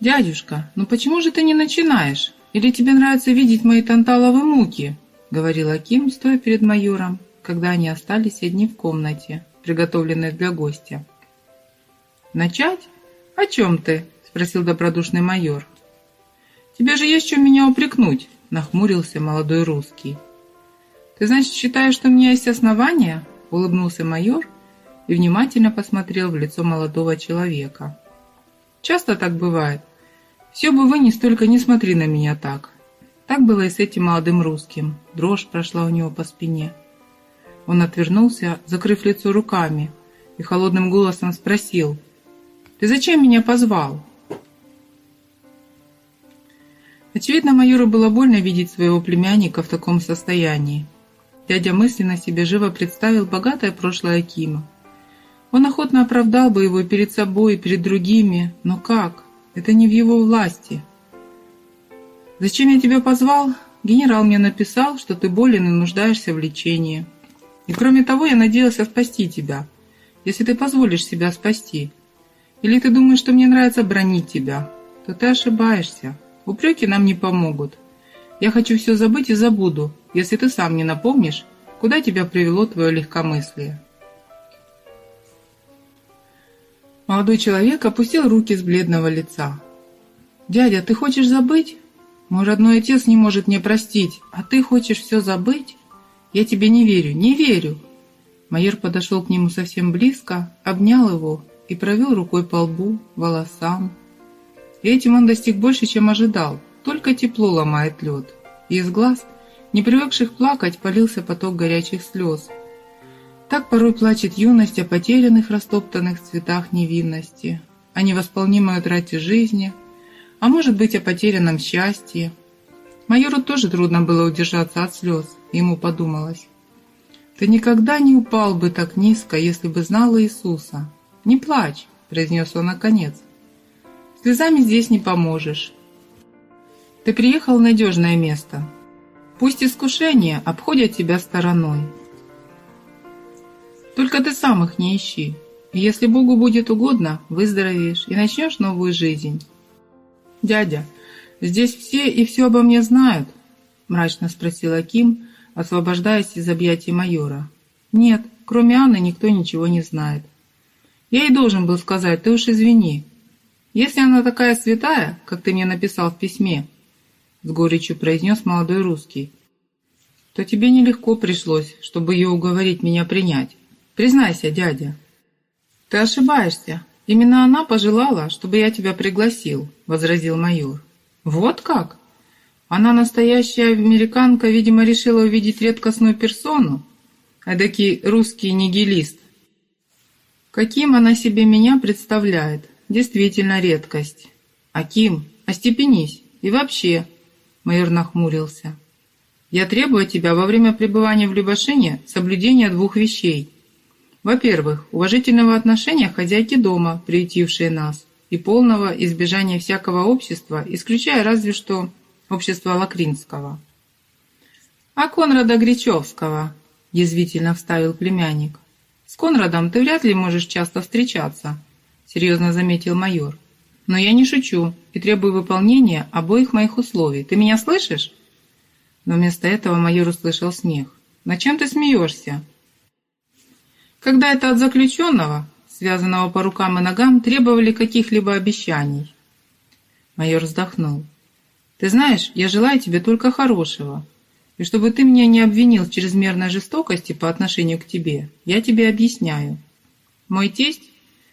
«Дядюшка, ну почему же ты не начинаешь? Или тебе нравится видеть мои танталовые муки?» — говорил Аким, стоя перед майором, когда они остались одни в комнате, приготовленной для гостя. «Начать? О чем ты?» — спросил добродушный майор. «Тебе же есть чем меня упрекнуть», — нахмурился молодой русский. «Ты, значит, считаешь, что у меня есть основания?» — улыбнулся майор и внимательно посмотрел в лицо молодого человека. «Часто так бывает. Все бы вынес, только не смотри на меня так». Так было и с этим молодым русским. Дрожь прошла у него по спине. Он отвернулся, закрыв лицо руками, и холодным голосом спросил, «Ты зачем меня позвал?» Очевидно, майору было больно видеть своего племянника в таком состоянии. Дядя мысленно себе живо представил богатое прошлое Акима. Он охотно оправдал бы его перед собой, и перед другими, но как? Это не в его власти. «Зачем я тебя позвал? Генерал мне написал, что ты болен и нуждаешься в лечении. И кроме того, я надеялся спасти тебя, если ты позволишь себя спасти. Или ты думаешь, что мне нравится бронить тебя, то ты ошибаешься. Упреки нам не помогут. Я хочу все забыть и забуду, если ты сам не напомнишь, куда тебя привело твое легкомыслие. Молодой человек опустил руки с бледного лица. «Дядя, ты хочешь забыть? Мой родной отец не может мне простить, а ты хочешь все забыть? Я тебе не верю, не верю!» Майор подошел к нему совсем близко, обнял его и провел рукой по лбу, волосам. И этим он достиг больше, чем ожидал. Только тепло ломает лед. И из глаз, не привыкших плакать, полился поток горячих слез. Так порой плачет юность о потерянных, растоптанных цветах невинности, о невосполнимой утрате жизни, а может быть о потерянном счастье. Майору тоже трудно было удержаться от слез, ему подумалось. «Ты никогда не упал бы так низко, если бы знал Иисуса. Не плачь», — произнес он наконец. «Слезами здесь не поможешь. Ты приехал в надежное место. Пусть искушения обходят тебя стороной. Только ты сам их не ищи. Если Богу будет угодно, выздоровеешь и начнешь новую жизнь. Дядя, здесь все и все обо мне знают? Мрачно спросил Аким, освобождаясь из объятий майора. Нет, кроме Анны никто ничего не знает. Я и должен был сказать, ты уж извини. Если она такая святая, как ты мне написал в письме, — с горечью произнес молодой русский, — то тебе нелегко пришлось, чтобы ее уговорить меня принять. Признайся, дядя. Ты ошибаешься. Именно она пожелала, чтобы я тебя пригласил, — возразил майор. Вот как? Она настоящая американка, видимо, решила увидеть редкостную персону, эдакий русский нигилист. Каким она себе меня представляет? Действительно редкость. Аким, остепенись. И вообще, Майор нахмурился. «Я требую от тебя во время пребывания в Любашине соблюдения двух вещей. Во-первых, уважительного отношения хозяйки дома, приютившей нас, и полного избежания всякого общества, исключая разве что общество Лакринского». «А Конрада Гречевского?» – язвительно вставил племянник. «С Конрадом ты вряд ли можешь часто встречаться», – серьезно заметил майор. Но я не шучу и требую выполнения обоих моих условий. Ты меня слышишь?» Но вместо этого майор услышал смех. «На чем ты смеешься?» «Когда это от заключенного, связанного по рукам и ногам, требовали каких-либо обещаний». Майор вздохнул. «Ты знаешь, я желаю тебе только хорошего. И чтобы ты меня не обвинил в чрезмерной жестокости по отношению к тебе, я тебе объясняю. Мой тесть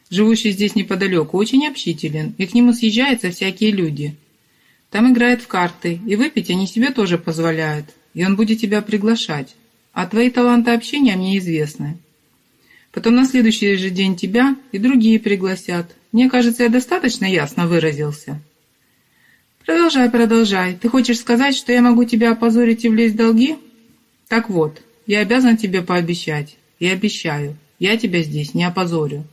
живущий здесь неподалеку, очень общителен, и к нему съезжаются всякие люди. Там играют в карты, и выпить они себе тоже позволяют, и он будет тебя приглашать. А твои таланты общения мне известны. Потом на следующий же день тебя и другие пригласят. Мне кажется, я достаточно ясно выразился. Продолжай, продолжай. Ты хочешь сказать, что я могу тебя опозорить и влезть в долги? Так вот, я обязан тебе пообещать. И обещаю, я тебя здесь не опозорю.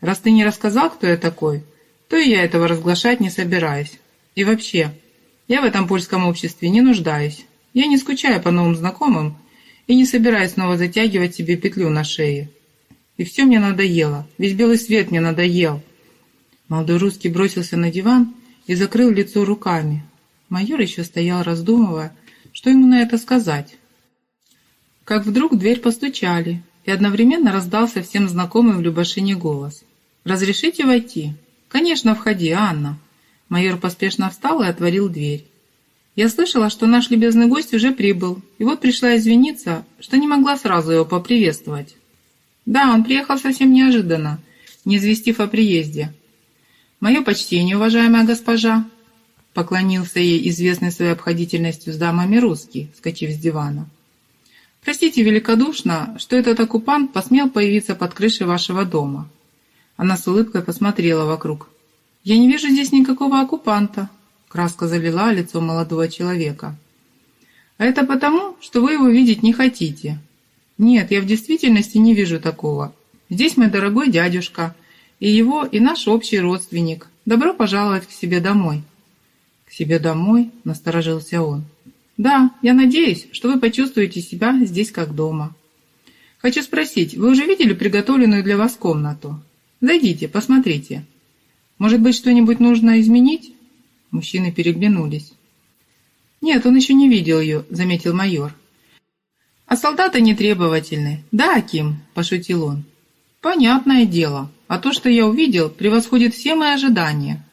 Раз ты не рассказал, кто я такой, то и я этого разглашать не собираюсь. И вообще, я в этом польском обществе не нуждаюсь. Я не скучаю по новым знакомым и не собираюсь снова затягивать себе петлю на шее. И все мне надоело, весь белый свет мне надоел. Молодой русский бросился на диван и закрыл лицо руками. Майор еще стоял, раздумывая, что ему на это сказать. Как вдруг в дверь постучали, и одновременно раздался всем знакомый в Любашине голос. «Разрешите войти?» «Конечно, входи, Анна». Майор поспешно встал и отворил дверь. Я слышала, что наш любезный гость уже прибыл, и вот пришла извиниться, что не могла сразу его поприветствовать. Да, он приехал совсем неожиданно, не известив о приезде. «Мое почтение, уважаемая госпожа!» Поклонился ей известный своей обходительностью с дамами русский, скачив с дивана. «Простите великодушно, что этот оккупант посмел появиться под крышей вашего дома». Она с улыбкой посмотрела вокруг. «Я не вижу здесь никакого оккупанта», — краска залила лицо молодого человека. «А это потому, что вы его видеть не хотите». «Нет, я в действительности не вижу такого. Здесь мой дорогой дядюшка, и его, и наш общий родственник. Добро пожаловать к себе домой». «К себе домой?» — насторожился он. «Да, я надеюсь, что вы почувствуете себя здесь как дома». «Хочу спросить, вы уже видели приготовленную для вас комнату? Зайдите, посмотрите. Может быть, что-нибудь нужно изменить?» Мужчины переглянулись. «Нет, он еще не видел ее», — заметил майор. «А солдаты нетребовательны. Да, Аким?» – пошутил он. «Понятное дело. А то, что я увидел, превосходит все мои ожидания.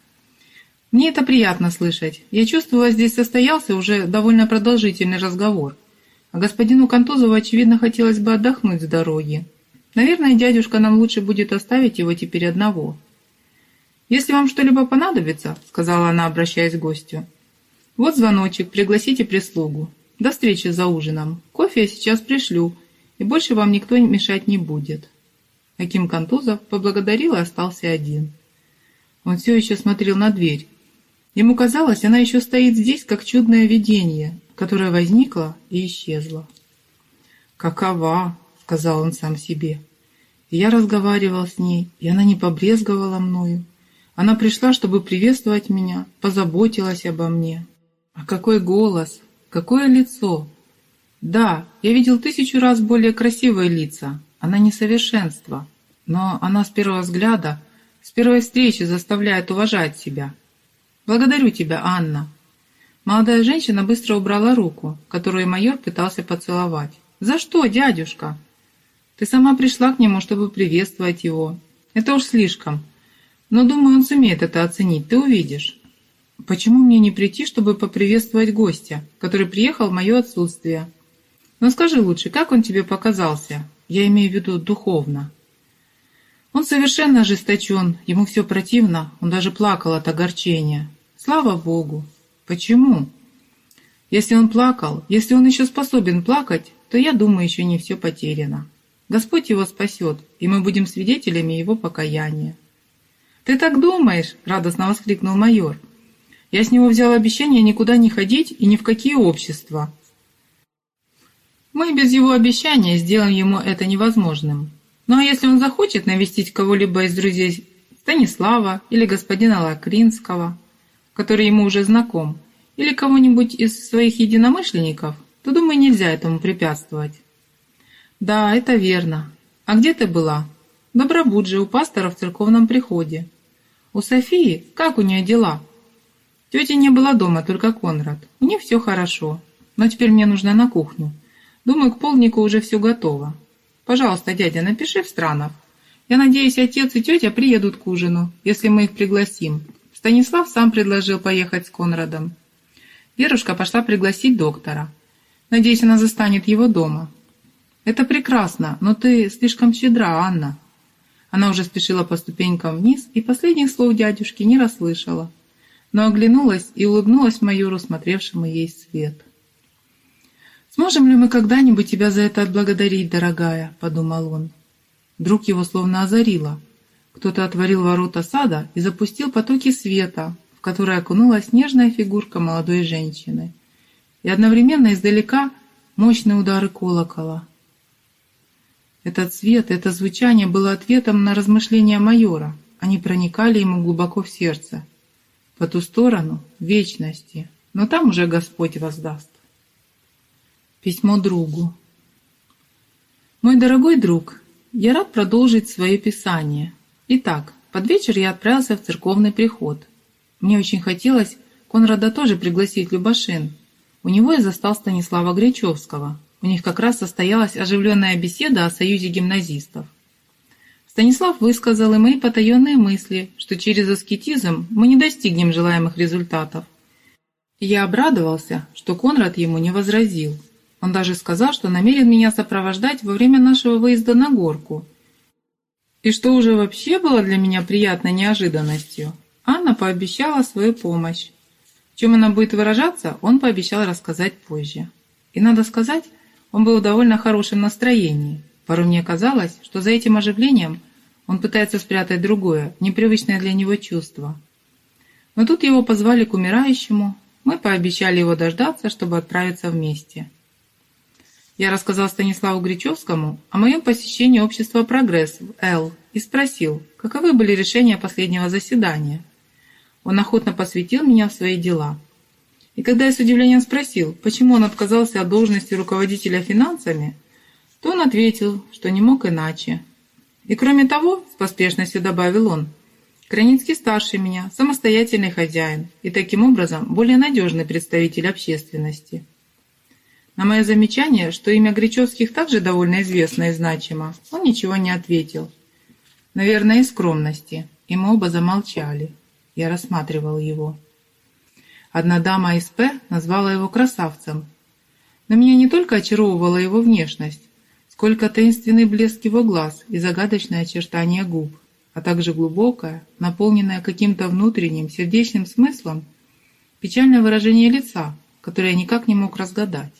Мне это приятно слышать. Я чувствую, здесь состоялся уже довольно продолжительный разговор. А господину Контузову, очевидно, хотелось бы отдохнуть с дороги. Наверное, дядюшка, нам лучше будет оставить его теперь одного». «Если вам что-либо понадобится», — сказала она, обращаясь к гостю, — «вот звоночек, пригласите прислугу. До встречи за ужином. Кофе я сейчас пришлю, и больше вам никто мешать не будет». Аким Контузов поблагодарил и остался один. Он все еще смотрел на дверь. Ему казалось, она еще стоит здесь, как чудное видение, которое возникло и исчезло. «Какова?» — сказал он сам себе. Я разговаривал с ней, и она не побрезговала мною. Она пришла, чтобы приветствовать меня, позаботилась обо мне. А какой голос! Какое лицо! Да, я видел тысячу раз более красивые лица. Она несовершенство. Но она с первого взгляда, с первой встречи заставляет уважать себя. Благодарю тебя, Анна. Молодая женщина быстро убрала руку, которую майор пытался поцеловать. «За что, дядюшка?» «Ты сама пришла к нему, чтобы приветствовать его. Это уж слишком. Но, думаю, он сумеет это оценить, ты увидишь». Почему мне не прийти, чтобы поприветствовать гостя, который приехал в мое отсутствие? Но скажи лучше, как он тебе показался? Я имею в виду духовно. Он совершенно ожесточен, ему все противно, он даже плакал от огорчения. Слава Богу! Почему? Если он плакал, если он еще способен плакать, то я думаю, еще не все потеряно. Господь его спасет, и мы будем свидетелями его покаяния. «Ты так думаешь?» — радостно воскликнул майор. Я с него взял обещание никуда не ходить и ни в какие общества. Мы без его обещания сделаем ему это невозможным. Ну а если он захочет навестить кого-либо из друзей Станислава или господина Лакринского, который ему уже знаком, или кого-нибудь из своих единомышленников, то, думаю, нельзя этому препятствовать. Да, это верно. А где ты была? Добробудже, у пастора в церковном приходе. У Софии, как у нее дела? Тети не было дома, только Конрад. У них все хорошо. Но теперь мне нужно на кухню. Думаю, к полнику уже все готово. Пожалуйста, дядя, напиши в странах. Я надеюсь, отец и тетя приедут к ужину, если мы их пригласим. Станислав сам предложил поехать с Конрадом. Верушка пошла пригласить доктора. Надеюсь, она застанет его дома. Это прекрасно, но ты слишком щедра, Анна. Она уже спешила по ступенькам вниз и последних слов дядюшки не расслышала но оглянулась и улыбнулась майору, смотревшему ей свет. «Сможем ли мы когда-нибудь тебя за это отблагодарить, дорогая?» — подумал он. Вдруг его словно озарило. Кто-то отворил ворота сада и запустил потоки света, в которые окунулась нежная фигурка молодой женщины. И одновременно издалека мощные удары колокола. Этот свет, это звучание было ответом на размышления майора. Они проникали ему глубоко в сердце по ту сторону вечности, но там уже Господь воздаст. Письмо другу. Мой дорогой друг, я рад продолжить свое писание. Итак, под вечер я отправился в церковный приход. Мне очень хотелось Конрада тоже пригласить Любашин. У него я застал Станислава Гречевского. У них как раз состоялась оживленная беседа о союзе гимназистов. Станислав высказал и мои потаенные мысли, что через аскетизм мы не достигнем желаемых результатов. Я обрадовался, что Конрад ему не возразил. Он даже сказал, что намерен меня сопровождать во время нашего выезда на горку. И что уже вообще было для меня приятной неожиданностью, Анна пообещала свою помощь. В чем она будет выражаться, он пообещал рассказать позже. И надо сказать, он был в довольно хорошем настроении. Порой мне казалось, что за этим оживлением он пытается спрятать другое, непривычное для него чувство. Но тут его позвали к умирающему, мы пообещали его дождаться, чтобы отправиться вместе. Я рассказал Станиславу Гречевскому о моем посещении общества «Прогресс» в Л и спросил, каковы были решения последнего заседания. Он охотно посвятил меня в свои дела. И когда я с удивлением спросил, почему он отказался от должности руководителя финансами, то он ответил, что не мог иначе. И кроме того, с поспешностью добавил он, Краницкий старше меня, самостоятельный хозяин и таким образом более надежный представитель общественности. На мое замечание, что имя Гречевских также довольно известно и значимо, он ничего не ответил. Наверное, из скромности, и мы оба замолчали. Я рассматривал его. Одна дама из П назвала его красавцем. Но меня не только очаровывала его внешность, сколько таинственный блеск его глаз и загадочное очертание губ а также глубокое, наполненное каким-то внутренним сердечным смыслом, печальное выражение лица, которое я никак не мог разгадать.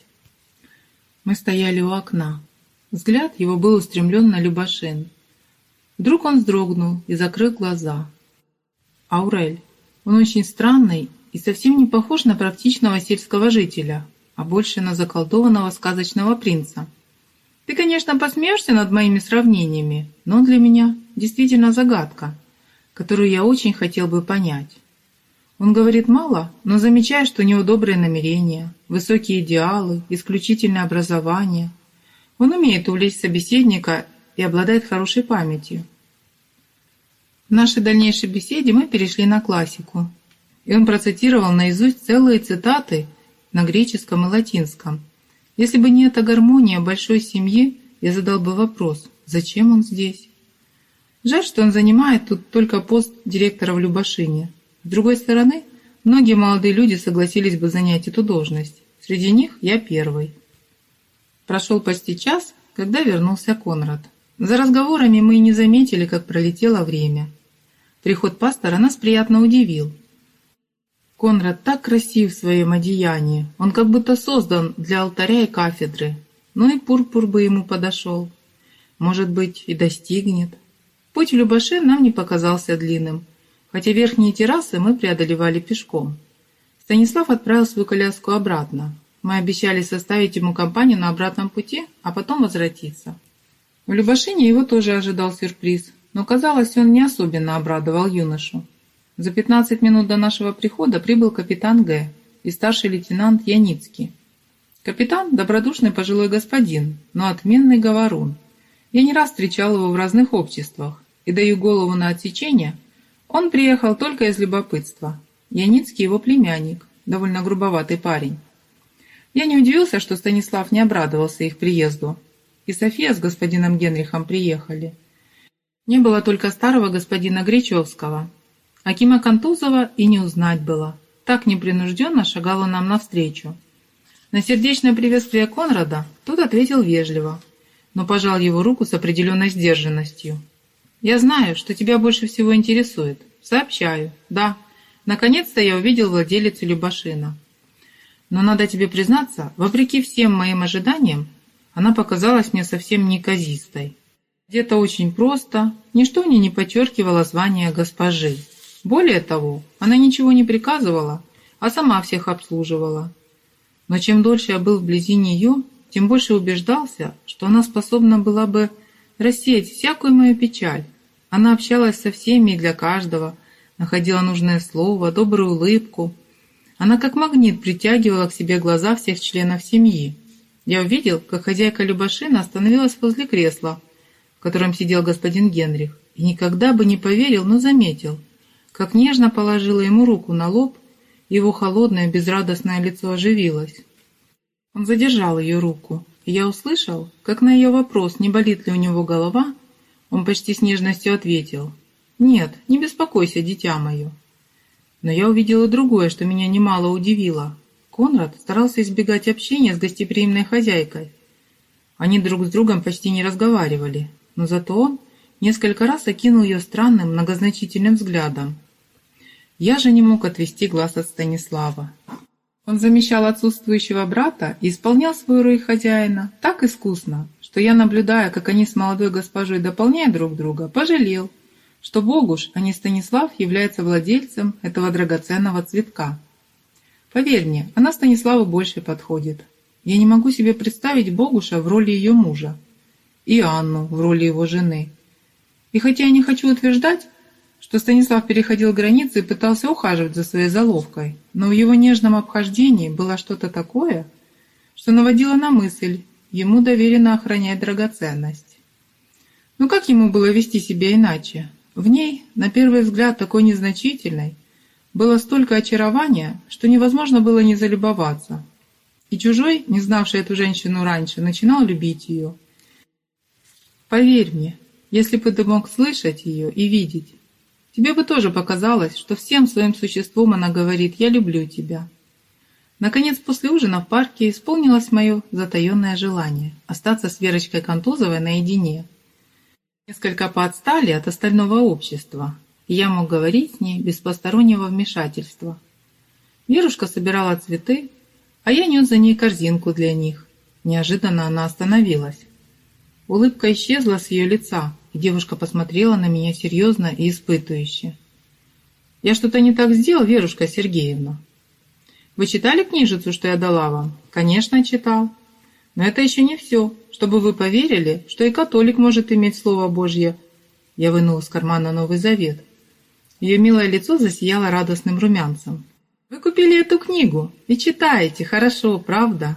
Мы стояли у окна. Взгляд его был устремлен на Любашин. Вдруг он вздрогнул и закрыл глаза. Аурель. Он очень странный и совсем не похож на практичного сельского жителя, а больше на заколдованного сказочного принца. Ты, конечно, посмеешься над моими сравнениями, но он для меня действительно загадка, которую я очень хотел бы понять. Он говорит мало, но замечает, что у него добрые намерения, высокие идеалы, исключительное образование. Он умеет увлечь собеседника и обладает хорошей памятью. В нашей дальнейшей беседе мы перешли на классику, и он процитировал наизусть целые цитаты на греческом и латинском – если бы не эта гармония большой семьи, я задал бы вопрос, зачем он здесь? Жаль, что он занимает тут только пост директора в Любашине. С другой стороны, многие молодые люди согласились бы занять эту должность. Среди них я первый. Прошел почти час, когда вернулся Конрад. За разговорами мы и не заметили, как пролетело время. Приход пастора нас приятно удивил. Конрад так красив в своем одеянии, он как будто создан для алтаря и кафедры. Ну и пурпур бы ему подошел. Может быть, и достигнет. Путь в Любашин нам не показался длинным, хотя верхние террасы мы преодолевали пешком. Станислав отправил свою коляску обратно. Мы обещали составить ему компанию на обратном пути, а потом возвратиться. В Любашине его тоже ожидал сюрприз, но, казалось, он не особенно обрадовал юношу. За 15 минут до нашего прихода прибыл капитан Г. и старший лейтенант Яницкий. Капитан – добродушный пожилой господин, но отменный говорун. Я не раз встречал его в разных обществах, и даю голову на отсечение, он приехал только из любопытства. Яницкий его племянник, довольно грубоватый парень. Я не удивился, что Станислав не обрадовался их приезду. И София с господином Генрихом приехали. Не было только старого господина Гречевского, Акима Кантузова и не узнать было. Так непринужденно шагала нам навстречу. На сердечное приветствие Конрада тот ответил вежливо, но пожал его руку с определенной сдержанностью. «Я знаю, что тебя больше всего интересует. Сообщаю. Да, наконец-то я увидел владелицу Любашина. Но надо тебе признаться, вопреки всем моим ожиданиям, она показалась мне совсем неказистой. Где-то очень просто, ничто мне не подчеркивало звание госпожи. Более того, она ничего не приказывала, а сама всех обслуживала. Но чем дольше я был вблизи нее, тем больше убеждался, что она способна была бы рассеять всякую мою печаль. Она общалась со всеми и для каждого, находила нужное слово, добрую улыбку. Она как магнит притягивала к себе глаза всех членов семьи. Я увидел, как хозяйка Любашина остановилась возле кресла, в котором сидел господин Генрих, и никогда бы не поверил, но заметил – как нежно положила ему руку на лоб, его холодное безрадостное лицо оживилось. Он задержал ее руку, и я услышал, как на ее вопрос, не болит ли у него голова, он почти с нежностью ответил, «Нет, не беспокойся, дитя мое». Но я увидела другое, что меня немало удивило. Конрад старался избегать общения с гостеприимной хозяйкой. Они друг с другом почти не разговаривали, но зато он несколько раз окинул ее странным, многозначительным взглядом. Я же не мог отвести глаз от Станислава. Он замещал отсутствующего брата и исполнял свою роль хозяина так искусно, что я, наблюдая, как они с молодой госпожой дополняют друг друга, пожалел, что Богуш, а не Станислав, является владельцем этого драгоценного цветка. Поверь мне, она Станиславу больше подходит. Я не могу себе представить Богуша в роли ее мужа и Анну в роли его жены. И хотя я не хочу утверждать, что Станислав переходил границы и пытался ухаживать за своей заловкой, но в его нежном обхождении было что-то такое, что наводило на мысль, ему доверено охранять драгоценность. Но как ему было вести себя иначе? В ней, на первый взгляд такой незначительной, было столько очарования, что невозможно было не залюбоваться. И чужой, не знавший эту женщину раньше, начинал любить ее. Поверь мне, если бы ты мог слышать ее и видеть, Тебе бы тоже показалось, что всем своим существом она говорит «я люблю тебя». Наконец, после ужина в парке исполнилось мое затаенное желание остаться с Верочкой Контузовой наедине. Несколько поотстали от остального общества, и я мог говорить с ней без постороннего вмешательства. Верушка собирала цветы, а я нес за ней корзинку для них. Неожиданно она остановилась. Улыбка исчезла с ее лица, девушка посмотрела на меня серьезно и испытывающе. «Я что-то не так сделал, Верушка Сергеевна?» «Вы читали книжицу, что я дала вам?» «Конечно, читал. Но это еще не все, чтобы вы поверили, что и католик может иметь Слово Божье». Я вынул из кармана Новый Завет. Ее милое лицо засияло радостным румянцем. «Вы купили эту книгу и читаете, хорошо, правда?»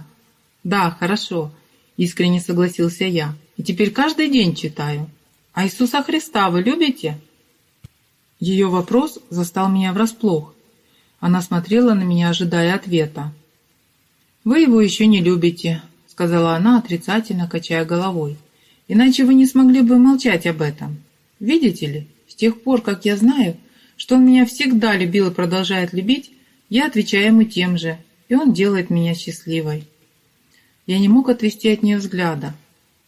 «Да, хорошо», — искренне согласился я. «И теперь каждый день читаю. «А Иисуса Христа вы любите?» Ее вопрос застал меня врасплох. Она смотрела на меня, ожидая ответа. «Вы его еще не любите», — сказала она, отрицательно качая головой. «Иначе вы не смогли бы молчать об этом. Видите ли, с тех пор, как я знаю, что он меня всегда любил и продолжает любить, я отвечаю ему тем же, и он делает меня счастливой». Я не мог отвести от нее взгляда.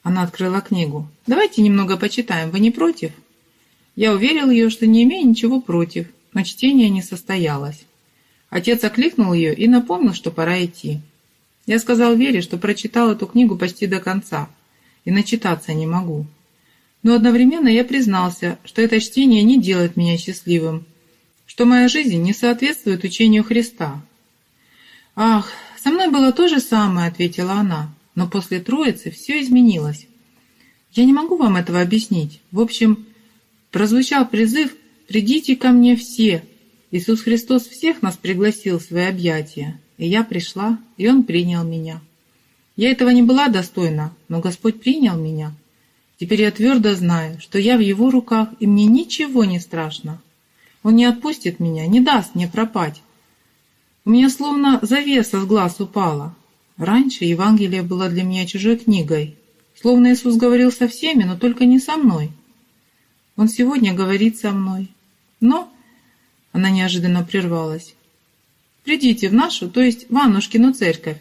Она открыла книгу. «Давайте немного почитаем, вы не против?» Я уверил ее, что не имею ничего против, но чтение не состоялось. Отец окликнул ее и напомнил, что пора идти. Я сказал Вере, что прочитал эту книгу почти до конца, и начитаться не могу. Но одновременно я признался, что это чтение не делает меня счастливым, что моя жизнь не соответствует учению Христа. «Ах, со мной было то же самое», — ответила она но после Троицы все изменилось. Я не могу вам этого объяснить. В общем, прозвучал призыв «Придите ко мне все». Иисус Христос всех нас пригласил в свои объятия. И я пришла, и Он принял меня. Я этого не была достойна, но Господь принял меня. Теперь я твердо знаю, что я в Его руках, и мне ничего не страшно. Он не отпустит меня, не даст мне пропасть. У меня словно завеса с глаз упала. Раньше Евангелие было для меня чужой книгой, словно Иисус говорил со всеми, но только не со мной. Он сегодня говорит со мной. Но она неожиданно прервалась. «Придите в нашу, то есть в Аннушкину церковь.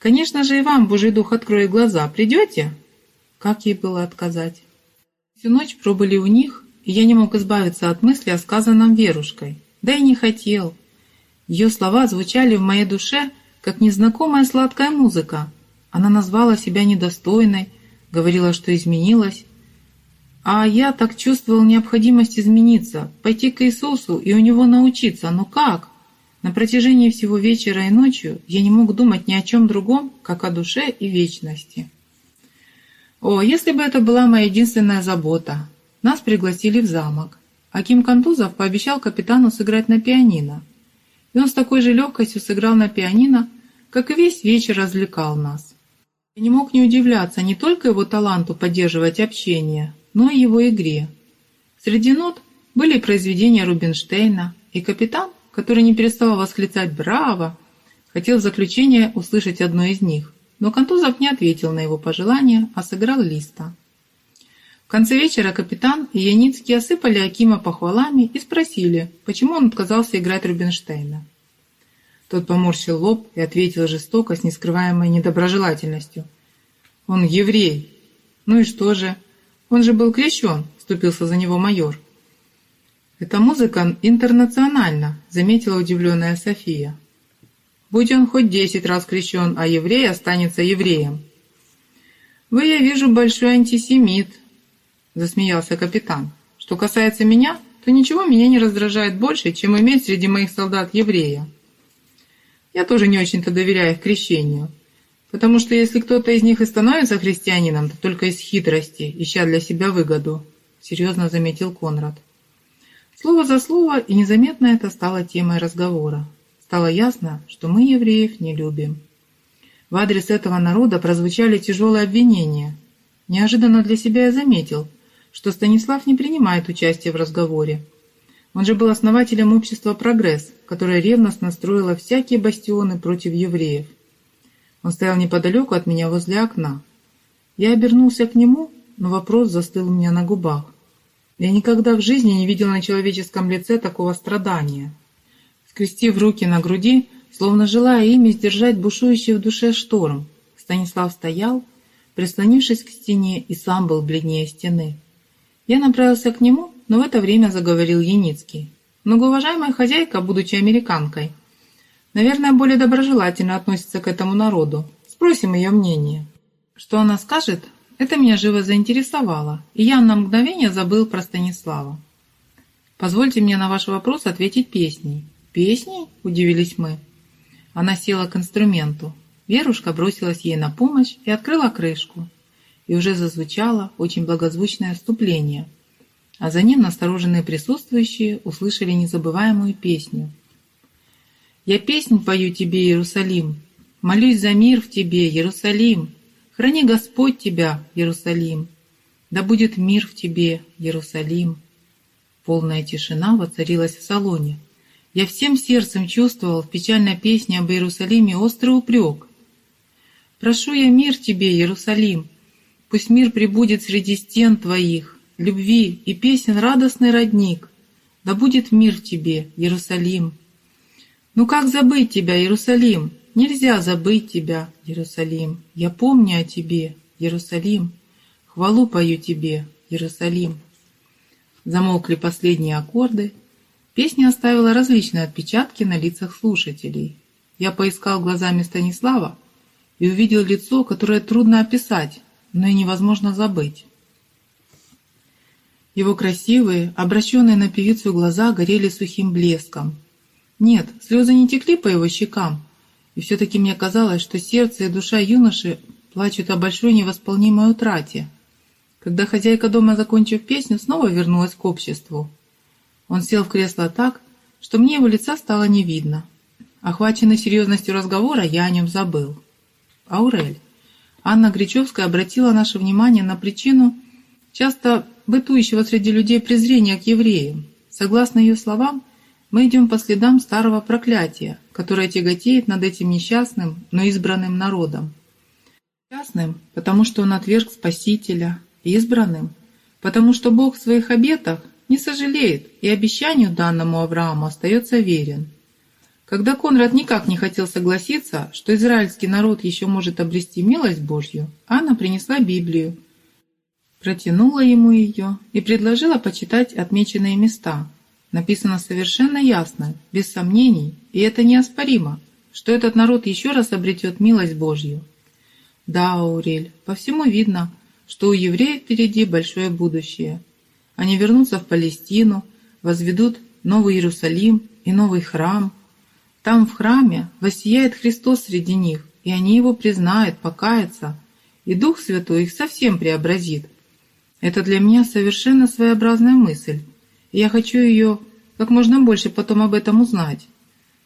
Конечно же, и вам Божий Дух откроет глаза. Придете?» Как ей было отказать? Всю ночь пробыли у них, и я не мог избавиться от мысли о сказанном Верушкой. Да и не хотел. Ее слова звучали в моей душе, как незнакомая сладкая музыка. Она назвала себя недостойной, говорила, что изменилась. А я так чувствовал необходимость измениться, пойти к Иисусу и у Него научиться. Но как? На протяжении всего вечера и ночью я не мог думать ни о чем другом, как о душе и вечности. О, если бы это была моя единственная забота! Нас пригласили в замок. Аким Кантузов пообещал капитану сыграть на пианино и он с такой же легкостью сыграл на пианино, как и весь вечер развлекал нас. Я не мог не удивляться не только его таланту поддерживать общение, но и его игре. Среди нот были произведения Рубинштейна, и капитан, который не переставал восклицать «Браво!», хотел в заключение услышать одно из них, но Контузов не ответил на его пожелание, а сыграл листа. Конце вечера капитан и Яницкий осыпали Акима похвалами и спросили, почему он отказался играть Рубинштейна. Тот поморщил лоб и ответил жестоко, с нескрываемой недоброжелательностью. «Он еврей!» «Ну и что же? Он же был крещен!» – вступился за него майор. «Эта музыка интернациональна», — заметила удивленная София. «Будь он хоть десять раз крещен, а еврей останется евреем». «Вы, я вижу, большой антисемит», — засмеялся капитан. «Что касается меня, то ничего меня не раздражает больше, чем иметь среди моих солдат еврея. Я тоже не очень-то доверяю их крещению, потому что если кто-то из них и становится христианином, то только из хитрости, ища для себя выгоду», — серьезно заметил Конрад. Слово за слово, и незаметно это стало темой разговора. Стало ясно, что мы евреев не любим. В адрес этого народа прозвучали тяжелые обвинения. Неожиданно для себя я заметил, что Станислав не принимает участия в разговоре. Он же был основателем общества «Прогресс», которое ревностно строило всякие бастионы против евреев. Он стоял неподалеку от меня возле окна. Я обернулся к нему, но вопрос застыл у меня на губах. Я никогда в жизни не видел на человеческом лице такого страдания. Скрестив руки на груди, словно желая ими сдержать бушующий в душе шторм, Станислав стоял, прислонившись к стене, и сам был бледнее стены. Я направился к нему, но в это время заговорил Яницкий. Многоуважаемая хозяйка, будучи американкой, наверное, более доброжелательно относится к этому народу. Спросим ее мнение. Что она скажет, это меня живо заинтересовало, и я на мгновение забыл про Станислава. «Позвольте мне на ваш вопрос ответить песней». «Песней?» – удивились мы. Она села к инструменту. Верушка бросилась ей на помощь и открыла крышку. И уже зазвучало очень благозвучное вступление. А за ним настороженные присутствующие услышали незабываемую песню. «Я песнь пою тебе, Иерусалим, молюсь за мир в тебе, Иерусалим, Храни Господь тебя, Иерусалим. Да будет мир в тебе, Иерусалим. Полная тишина воцарилась в салоне. Я всем сердцем чувствовал в печальной песне об Иерусалиме острый упрек. Прошу я мир тебе, Иерусалим. Пусть мир прибудет среди стен твоих, любви и песен радостный родник. Да будет мир тебе, Иерусалим. Ну как забыть тебя, Иерусалим? Нельзя забыть тебя, Иерусалим. Я помню о тебе, Иерусалим. Хвалу пою тебе, Иерусалим. Замолкли последние аккорды. Песня оставила различные отпечатки на лицах слушателей. Я поискал глазами Станислава и увидел лицо, которое трудно описать, но и невозможно забыть. Его красивые, обращенные на певицу глаза горели сухим блеском. Нет, слезы не текли по его щекам, и все-таки мне казалось, что сердце и душа юноши плачут о большой невосполнимой утрате. Когда хозяйка дома, закончив песню, снова вернулась к обществу. Он сел в кресло так, что мне его лица стало не видно. Охваченный серьезностью разговора, я о нем забыл. Аурель. Анна Гречевская обратила наше внимание на причину часто бытующего среди людей презрения к евреям. Согласно ее словам, мы идем по следам старого проклятия, которое тяготеет над этим несчастным, но избранным народом. Несчастным, потому что он отверг Спасителя, избранным, потому что Бог в своих обетах не сожалеет и обещанию данному Аврааму остается верен. Когда Конрад никак не хотел согласиться, что израильский народ еще может обрести милость Божью, Анна принесла Библию, протянула ему ее и предложила почитать отмеченные места – Написано совершенно ясно, без сомнений, и это неоспоримо, что этот народ еще раз обретет милость Божью. Да, Аурель, по всему видно, что у евреев впереди большое будущее. Они вернутся в Палестину, возведут Новый Иерусалим и новый храм. Там в храме воссияет Христос среди них, и они его признают, покаятся, и Дух Святой их совсем преобразит. Это для меня совершенно своеобразная мысль, я хочу ее как можно больше потом об этом узнать.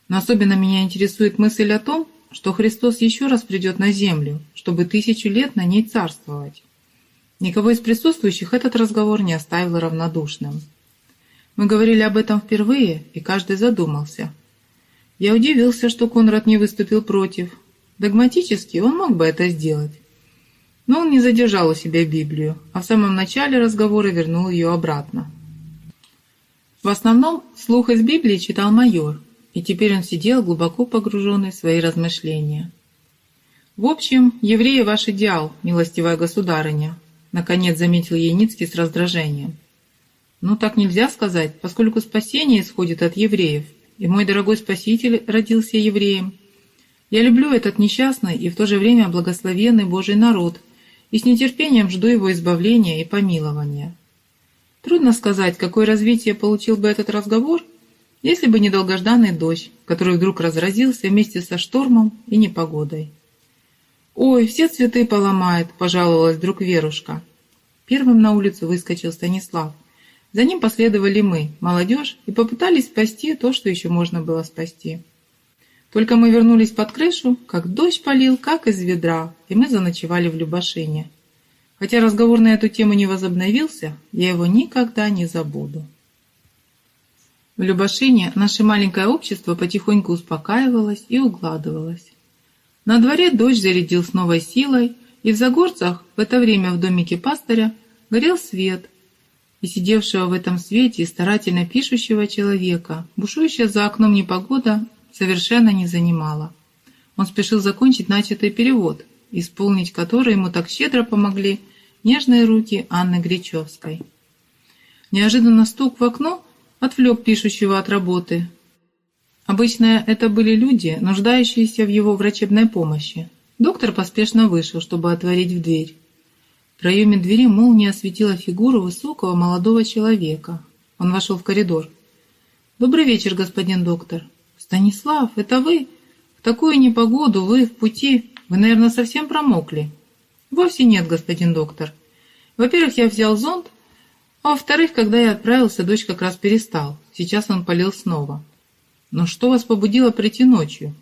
Но особенно меня интересует мысль о том, что Христос еще раз придет на землю, чтобы тысячу лет на ней царствовать. Никого из присутствующих этот разговор не оставил равнодушным. Мы говорили об этом впервые, и каждый задумался. Я удивился, что Конрад не выступил против. Догматически он мог бы это сделать. Но он не задержал у себя Библию, а в самом начале разговора вернул ее обратно. В основном слух из Библии читал майор, и теперь он сидел глубоко погруженный в свои размышления. «В общем, евреи ваш идеал, милостивая государыня», наконец заметил Яницкий с раздражением. «Ну, так нельзя сказать, поскольку спасение исходит от евреев, и мой дорогой Спаситель родился евреем. Я люблю этот несчастный и в то же время благословенный Божий народ, и с нетерпением жду его избавления и помилования». Трудно сказать, какое развитие получил бы этот разговор, если бы не долгожданный дождь, который вдруг разразился вместе со штормом и непогодой. «Ой, все цветы поломает», – пожаловалась вдруг Верушка. Первым на улицу выскочил Станислав. За ним последовали мы, молодежь, и попытались спасти то, что еще можно было спасти. Только мы вернулись под крышу, как дождь полил, как из ведра, и мы заночевали в Любашине. Хотя разговор на эту тему не возобновился, я его никогда не забуду. В Любашине наше маленькое общество потихоньку успокаивалось и угладывалось. На дворе дождь зарядил с новой силой, и в Загорцах в это время в домике пастыря горел свет, и сидевшего в этом свете и старательно пишущего человека, бушующая за окном непогода, совершенно не занимала. Он спешил закончить начатый перевод, исполнить который ему так щедро помогли нежные руки Анны Гречевской. Неожиданно стук в окно отвлек пишущего от работы, Обычно это были люди, нуждающиеся в его врачебной помощи. Доктор поспешно вышел, чтобы отворить в дверь. В проеме двери молния осветила фигуру высокого молодого человека. Он вошел в коридор. «Добрый вечер, господин доктор». «Станислав, это вы? В такую непогоду вы в пути. Вы, наверное, совсем промокли». «Вовсе нет, господин доктор. Во-первых, я взял зонт, а во-вторых, когда я отправился, дождь как раз перестал. Сейчас он полил снова». «Но что вас побудило прийти ночью?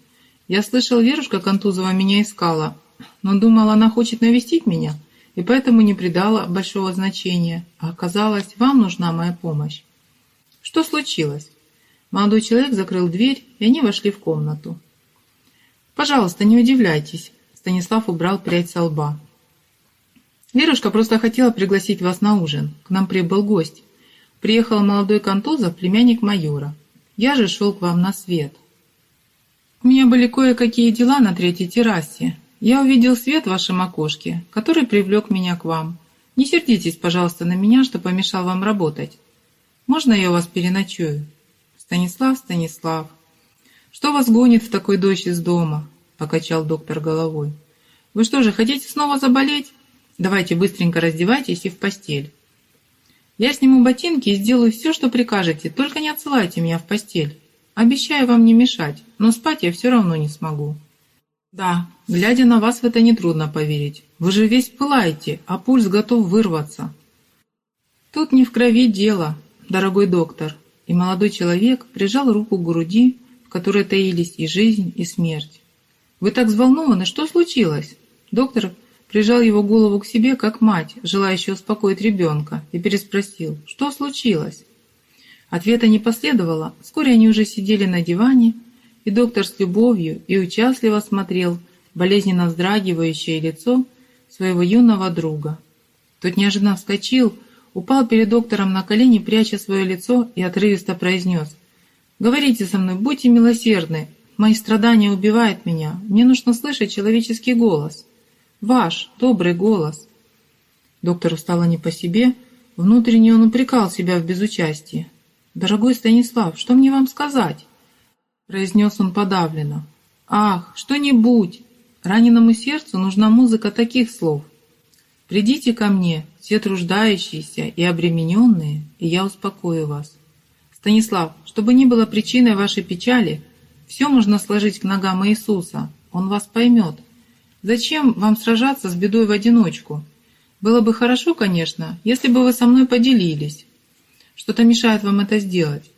Я слышал, Верушка Контузова меня искала, но думал, она хочет навестить меня, и поэтому не придала большого значения, а оказалось, вам нужна моя помощь». «Что случилось?» Молодой человек закрыл дверь, и они вошли в комнату. «Пожалуйста, не удивляйтесь», — Станислав убрал прядь со лба. «Верушка просто хотела пригласить вас на ужин. К нам прибыл гость. Приехал молодой Контузов, племянник майора. Я же шел к вам на свет. У меня были кое-какие дела на третьей террасе. Я увидел свет в вашем окошке, который привлек меня к вам. Не сердитесь, пожалуйста, на меня, что помешал вам работать. Можно я у вас переночую? Станислав, Станислав, что вас гонит в такой дождь из дома? Покачал доктор головой. Вы что же, хотите снова заболеть? Давайте быстренько раздевайтесь и в постель. Я сниму ботинки и сделаю все, что прикажете, только не отсылайте меня в постель. Обещаю вам не мешать, но спать я все равно не смогу». «Да, глядя на вас, в это нетрудно поверить. Вы же весь пылаете, а пульс готов вырваться». «Тут не в крови дело, дорогой доктор». И молодой человек прижал руку к груди, в которой таились и жизнь, и смерть. «Вы так взволнованы, что случилось?» Доктор прижал его голову к себе, как мать, желающая успокоить ребенка, и переспросил, что случилось. Ответа не последовало, вскоре они уже сидели на диване, и доктор с любовью и участливо смотрел болезненно вздрагивающее лицо своего юного друга. Тот неожиданно вскочил, упал перед доктором на колени, пряча свое лицо, и отрывисто произнес «Говорите со мной, будьте милосердны, мои страдания убивают меня, мне нужно слышать человеческий голос». Ваш, добрый голос. Доктору стало не по себе. Внутренне он упрекал себя в безучастии. «Дорогой Станислав, что мне вам сказать?» Произнес он подавленно. «Ах, что-нибудь! Раненому сердцу нужна музыка таких слов. Придите ко мне, все труждающиеся и обремененные, и я успокою вас. Станислав, чтобы не было причиной вашей печали, все можно сложить к ногам Иисуса, Он вас поймет, Зачем вам сражаться с бедой в одиночку? Было бы хорошо, конечно, если бы вы со мной поделились. Что-то мешает вам это сделать.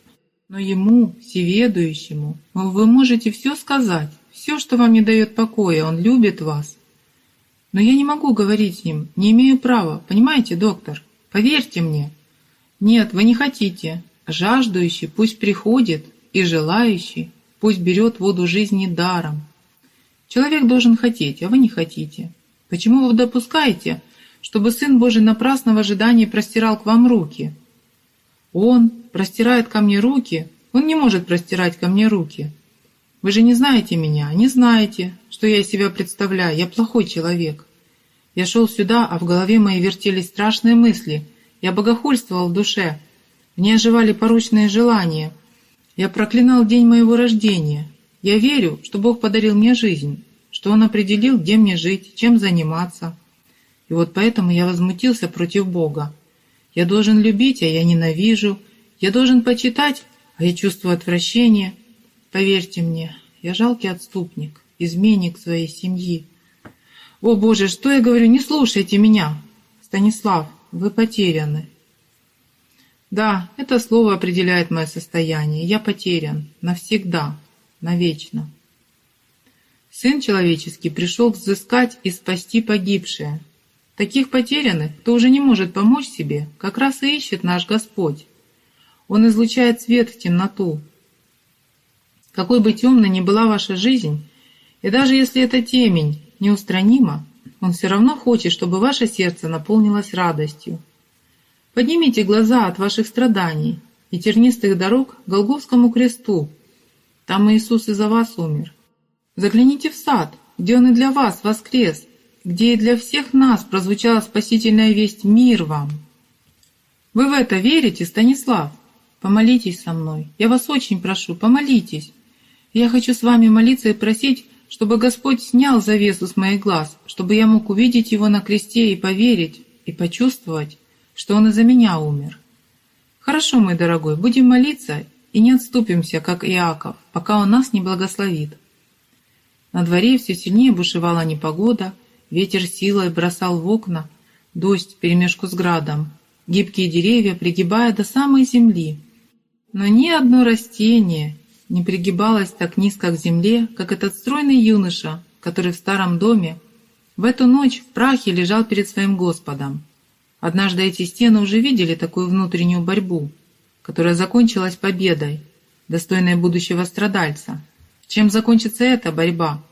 Но ему, всеведующему, вы можете все сказать, все, что вам не дает покоя, он любит вас. Но я не могу говорить с ним, не имею права, понимаете, доктор? Поверьте мне. Нет, вы не хотите. жаждущий пусть приходит, и желающий пусть берет воду жизни даром. Человек должен хотеть, а вы не хотите. Почему вы допускаете, чтобы Сын Божий напрасно в ожидании простирал к вам руки? Он простирает ко мне руки, Он не может простирать ко мне руки. Вы же не знаете меня, не знаете, что я из себя представляю, я плохой человек. Я шел сюда, а в голове моей вертелись страшные мысли. Я богохульствовал в душе. В ней оживали порочные желания. Я проклинал день моего рождения. Я верю, что Бог подарил мне жизнь, что Он определил, где мне жить, чем заниматься. И вот поэтому я возмутился против Бога. Я должен любить, а я ненавижу. Я должен почитать, а я чувствую отвращение. Поверьте мне, я жалкий отступник, изменник своей семьи. «О, Боже, что я говорю? Не слушайте меня!» «Станислав, вы потеряны». Да, это слово определяет мое состояние. Я потерян. Навсегда. Навечно. Сын человеческий пришел взыскать и спасти погибшее. Таких потерянных, кто уже не может помочь себе, как раз и ищет наш Господь. Он излучает свет в темноту. Какой бы темной ни была ваша жизнь, и даже если эта темень неустранимо, Он все равно хочет, чтобы ваше сердце наполнилось радостью. Поднимите глаза от ваших страданий и тернистых дорог к Голговскому кресту. Там Иисус и за вас умер. Загляните в сад, где Он и для вас воскрес, где и для всех нас прозвучала спасительная весть «Мир вам». Вы в это верите, Станислав? Помолитесь со мной. Я вас очень прошу, помолитесь. Я хочу с вами молиться и просить, чтобы Господь снял завесу с моих глаз, чтобы я мог увидеть Его на кресте и поверить, и почувствовать, что Он из-за меня умер. Хорошо, мой дорогой, будем молиться и не отступимся, как Иаков, пока Он нас не благословит. На дворе все сильнее бушевала непогода, ветер силой бросал в окна, дождь перемешку с градом, гибкие деревья пригибая до самой земли. Но ни одно растение не пригибалась так низко к земле, как этот стройный юноша, который в старом доме в эту ночь в прахе лежал перед своим Господом. Однажды эти стены уже видели такую внутреннюю борьбу, которая закончилась победой, достойной будущего страдальца. Чем закончится эта борьба?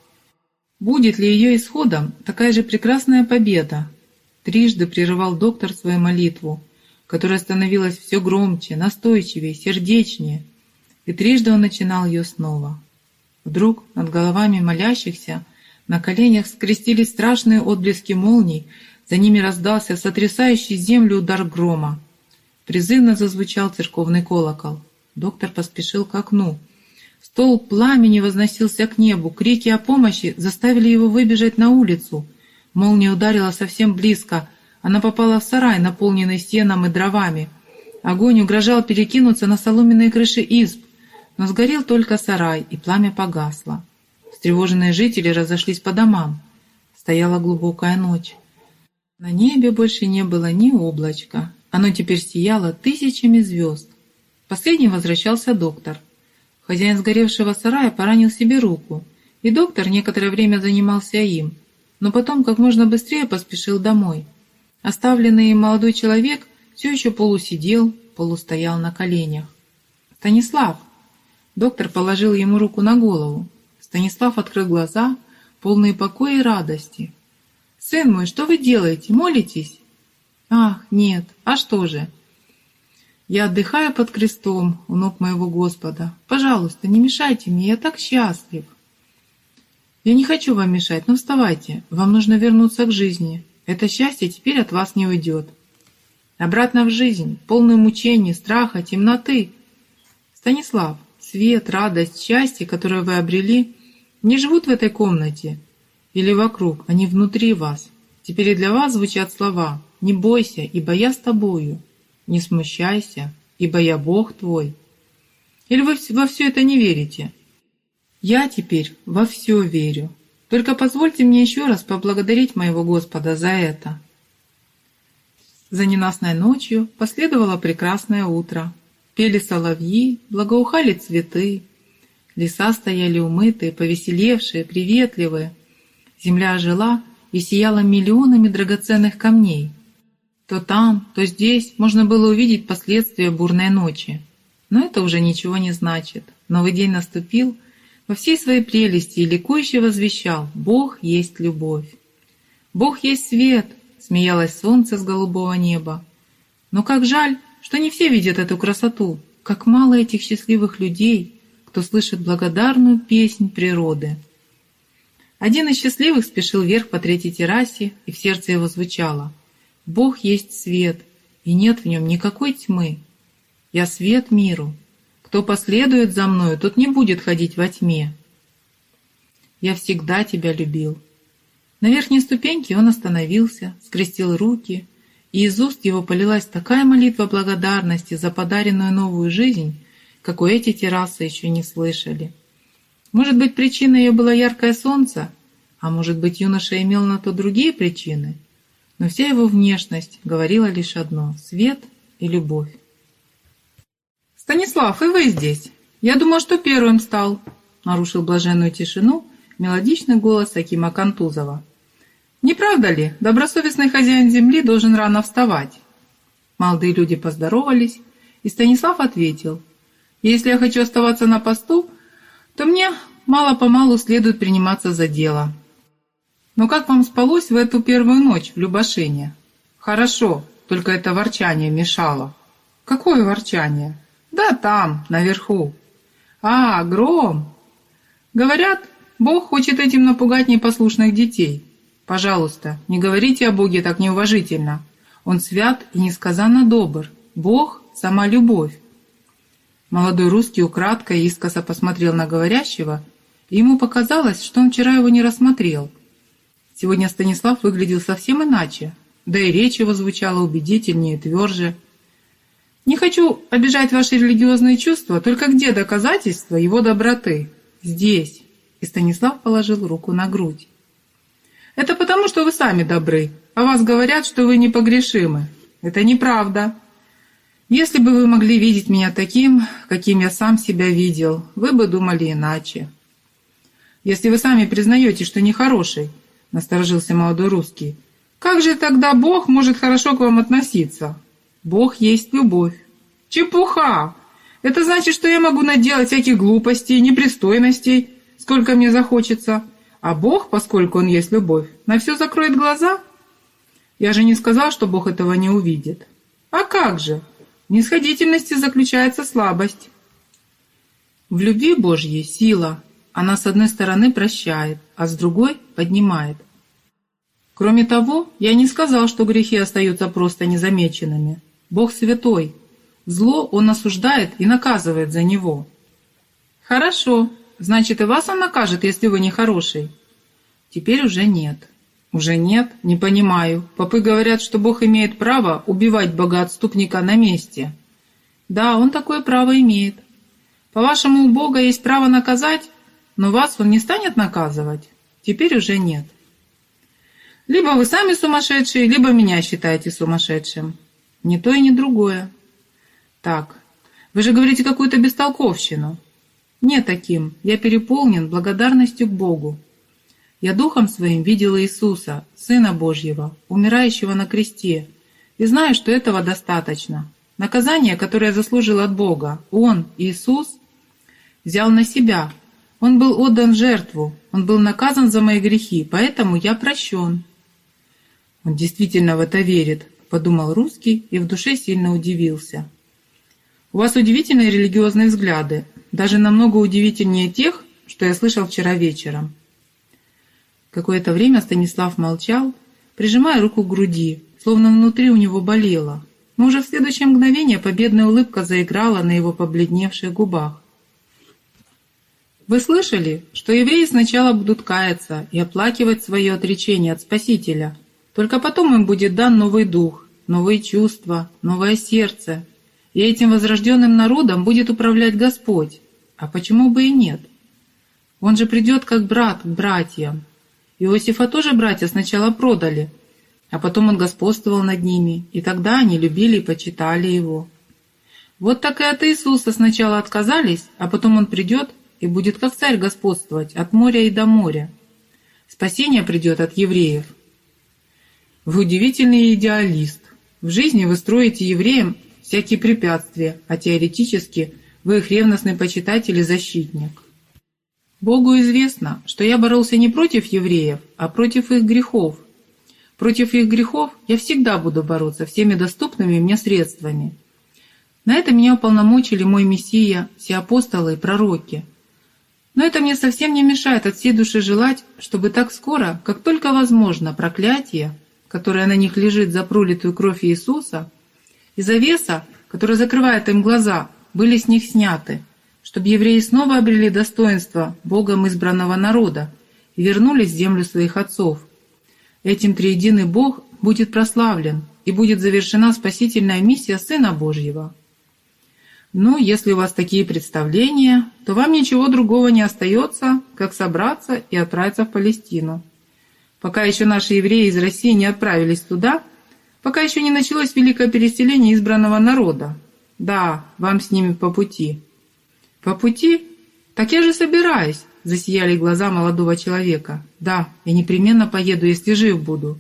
Будет ли ее исходом такая же прекрасная победа? Трижды прерывал доктор свою молитву, которая становилась все громче, настойчивее, сердечнее, и трижды он начинал ее снова. Вдруг над головами молящихся на коленях скрестились страшные отблески молний, за ними раздался сотрясающий землю удар грома. Призывно зазвучал церковный колокол. Доктор поспешил к окну. Стол пламени возносился к небу, крики о помощи заставили его выбежать на улицу. Молния ударила совсем близко, она попала в сарай, наполненный стеном и дровами. Огонь угрожал перекинуться на соломенные крыши изб но сгорел только сарай, и пламя погасло. Встревоженные жители разошлись по домам. Стояла глубокая ночь. На небе больше не было ни облачка. Оно теперь сияло тысячами звезд. Последним возвращался доктор. Хозяин сгоревшего сарая поранил себе руку, и доктор некоторое время занимался им, но потом как можно быстрее поспешил домой. Оставленный молодой человек все еще полусидел, полустоял на коленях. «Станислав!» Доктор положил ему руку на голову. Станислав открыл глаза, полные покоя и радости. «Сын мой, что вы делаете? Молитесь?» «Ах, нет, а что же?» «Я отдыхаю под крестом у ног моего Господа. Пожалуйста, не мешайте мне, я так счастлив». «Я не хочу вам мешать, но вставайте, вам нужно вернуться к жизни. Это счастье теперь от вас не уйдет». «Обратно в жизнь, полную мучений, страха, темноты». «Станислав, свет, радость, счастье, которое вы обрели, не живут в этой комнате или вокруг, они внутри вас. Теперь и для вас звучат слова «Не бойся, ибо я с тобою», «Не смущайся, ибо я Бог твой». Или вы во все это не верите? Я теперь во все верю. Только позвольте мне еще раз поблагодарить моего Господа за это. За ненастной ночью последовало прекрасное утро. Пели соловьи, благоухали цветы. Леса стояли умытые, повеселевшие, приветливые. Земля ожила и сияла миллионами драгоценных камней. То там, то здесь можно было увидеть последствия бурной ночи. Но это уже ничего не значит. Новый день наступил, во всей своей прелести и ликующе возвещал «Бог есть любовь». «Бог есть свет», — смеялось солнце с голубого неба. Но как жаль, что не все видят эту красоту, как мало этих счастливых людей, кто слышит благодарную песнь природы. Один из счастливых спешил вверх по третьей террасе, и в сердце его звучало «Бог есть свет, и нет в нем никакой тьмы. Я свет миру. Кто последует за мною, тот не будет ходить во тьме. Я всегда тебя любил». На верхней ступеньке он остановился, скрестил руки, и из уст его полилась такая молитва благодарности за подаренную новую жизнь, какой эти террасы еще не слышали. Может быть, причиной ее было яркое солнце, а может быть, юноша имел на то другие причины, но вся его внешность говорила лишь одно — свет и любовь. «Станислав, и вы здесь? Я думал, что первым стал», — нарушил блаженную тишину мелодичный голос Акима Кантузова. Не правда ли, добросовестный хозяин земли должен рано вставать? Молодые люди поздоровались, и Станислав ответил, «Если я хочу оставаться на посту, то мне мало-помалу следует приниматься за дело. Но как вам спалось в эту первую ночь в Любашине? Хорошо, только это ворчание мешало. Какое ворчание? Да там, наверху. А, гром. Говорят, Бог хочет этим напугать непослушных детей. Пожалуйста, не говорите о Боге так неуважительно. Он свят и несказанно добр. Бог – сама любовь. Молодой русский украдкой искоса посмотрел на говорящего, и ему показалось, что он вчера его не рассмотрел. Сегодня Станислав выглядел совсем иначе, да и речь его звучала убедительнее и тверже. «Не хочу обижать ваши религиозные чувства, только где доказательства его доброты? Здесь!» И Станислав положил руку на грудь. Это потому, что вы сами добры, а вас говорят, что вы непогрешимы. Это неправда. Если бы вы могли видеть меня таким, каким я сам себя видел, вы бы думали иначе. Если вы сами признаете, что нехороший, насторожился молодой русский, как же тогда Бог может хорошо к вам относиться? Бог есть любовь. Чепуха! Это значит, что я могу наделать всяких глупостей, непристойностей, сколько мне захочется. А Бог, поскольку Он есть любовь, на все закроет глаза? Я же не сказал, что Бог этого не увидит. А как же? В нисходительности заключается слабость. В любви Божьей сила. Она с одной стороны прощает, а с другой поднимает. Кроме того, я не сказал, что грехи остаются просто незамеченными. Бог святой. Зло Он осуждает и наказывает за него. Хорошо, Значит, и вас он накажет, если вы нехороший? Теперь уже нет. Уже нет? Не понимаю. Попы говорят, что Бог имеет право убивать богоотступника на месте. Да, он такое право имеет. По-вашему, у Бога есть право наказать, но вас он не станет наказывать? Теперь уже нет. Либо вы сами сумасшедшие, либо меня считаете сумасшедшим. Ни то и ни другое. Так, вы же говорите какую-то бестолковщину. Не таким. Я переполнен благодарностью к Богу. Я духом своим видел Иисуса, Сына Божьего, умирающего на кресте, и знаю, что этого достаточно. Наказание, которое я заслужил от Бога, Он, Иисус, взял на себя. Он был отдан жертву, Он был наказан за мои грехи, поэтому я прощен. Он действительно в это верит, подумал русский и в душе сильно удивился. У вас удивительные религиозные взгляды, даже намного удивительнее тех, что я слышал вчера вечером. Какое-то время Станислав молчал, прижимая руку к груди, словно внутри у него болело. Но уже в следующее мгновение победная улыбка заиграла на его побледневших губах. Вы слышали, что евреи сначала будут каяться и оплакивать свое отречение от Спасителя. Только потом им будет дан новый дух, новые чувства, новое сердце. И этим возрожденным народом будет управлять Господь. А почему бы и нет? Он же придет как брат к братьям. Иосифа тоже братья сначала продали, а потом он господствовал над ними, и тогда они любили и почитали его. Вот так и от Иисуса сначала отказались, а потом он придет и будет как царь господствовать от моря и до моря. Спасение придет от евреев. Вы удивительный идеалист. В жизни вы строите евреям всякие препятствия, а теоретически – Вы их ревностный почитатель и защитник. Богу известно, что я боролся не против евреев, а против их грехов. Против их грехов я всегда буду бороться всеми доступными мне средствами. На это меня уполномочили мой Мессия, все апостолы и пророки. Но это мне совсем не мешает от всей души желать, чтобы так скоро, как только возможно, проклятие, которое на них лежит за пролитую кровь Иисуса, и завеса, которая закрывает им глаза, были с них сняты – чтобы евреи снова обрели достоинство Богом избранного народа и вернулись в землю своих отцов. Этим триединый Бог будет прославлен, и будет завершена спасительная миссия Сына Божьего. Ну, если у вас такие представления, то вам ничего другого не остается, как собраться и отправиться в Палестину. Пока еще наши евреи из России не отправились туда, пока еще не началось великое переселение избранного народа. Да, вам с ними по пути. «По пути? Так я же собираюсь!» — засияли глаза молодого человека. «Да, я непременно поеду, если жив буду».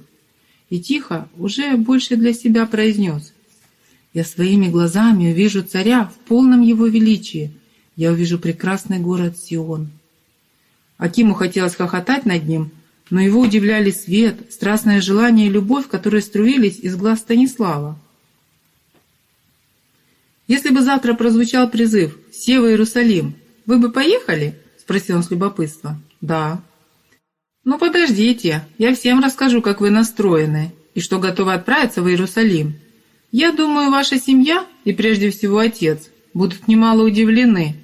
И тихо, уже больше для себя произнес. «Я своими глазами увижу царя в полном его величии. Я увижу прекрасный город Сион». Акиму хотелось хохотать над ним, но его удивляли свет, страстное желание и любовь, которые струились из глаз Станислава. «Если бы завтра прозвучал призыв «Все в Иерусалим», вы бы поехали?» — спросил он с любопытства. «Да». «Ну подождите, я всем расскажу, как вы настроены и что готовы отправиться в Иерусалим. Я думаю, ваша семья и прежде всего отец будут немало удивлены».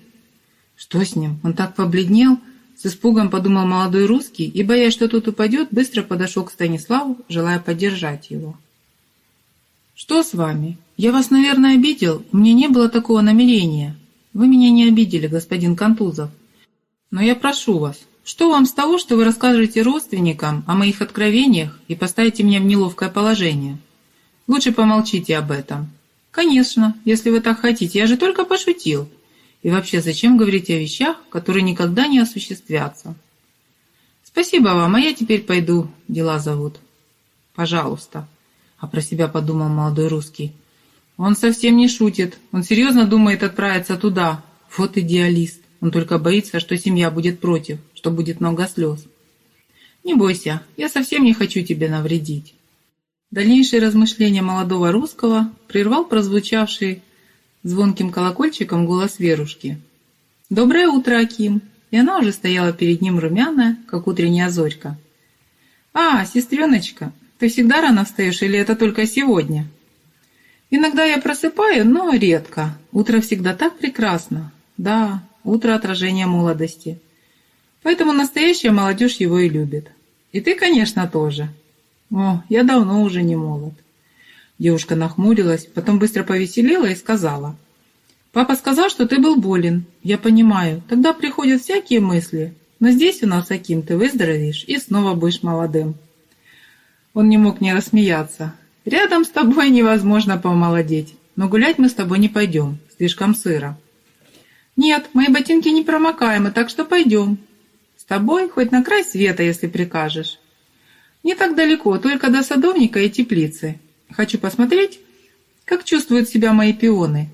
«Что с ним? Он так побледнел?» С испугом подумал молодой русский и, боясь, что тут упадет, быстро подошел к Станиславу, желая поддержать его. «Что с вами? Я вас, наверное, обидел? У меня не было такого намерения. Вы меня не обидели, господин Контузов. Но я прошу вас, что вам с того, что вы расскажете родственникам о моих откровениях и поставите меня в неловкое положение? Лучше помолчите об этом. Конечно, если вы так хотите, я же только пошутил. И вообще, зачем говорить о вещах, которые никогда не осуществятся? Спасибо вам, а я теперь пойду, дела зовут. Пожалуйста а про себя подумал молодой русский. Он совсем не шутит. Он серьезно думает отправиться туда. Вот идеалист. Он только боится, что семья будет против, что будет много слез. Не бойся, я совсем не хочу тебе навредить. Дальнейшие размышления молодого русского прервал прозвучавший звонким колокольчиком голос Верушки. «Доброе утро, Аким!» И она уже стояла перед ним румяная, как утренняя зорька. «А, сестреночка, ты всегда рано встаешь или это только сегодня? Иногда я просыпаю, но редко. Утро всегда так прекрасно. Да, утро отражение молодости. Поэтому настоящая молодежь его и любит. И ты, конечно, тоже. О, я давно уже не молод. Девушка нахмурилась, потом быстро повеселела и сказала. «Папа сказал, что ты был болен. Я понимаю. Тогда приходят всякие мысли. Но здесь у нас, Аким, ты выздоровеешь и снова будешь молодым». Он не мог не рассмеяться. «Рядом с тобой невозможно помолодеть, но гулять мы с тобой не пойдем, слишком сыро». «Нет, мои ботинки непромокаемы, так что пойдем. С тобой хоть на край света, если прикажешь. Не так далеко, только до садовника и теплицы. Хочу посмотреть, как чувствуют себя мои пионы.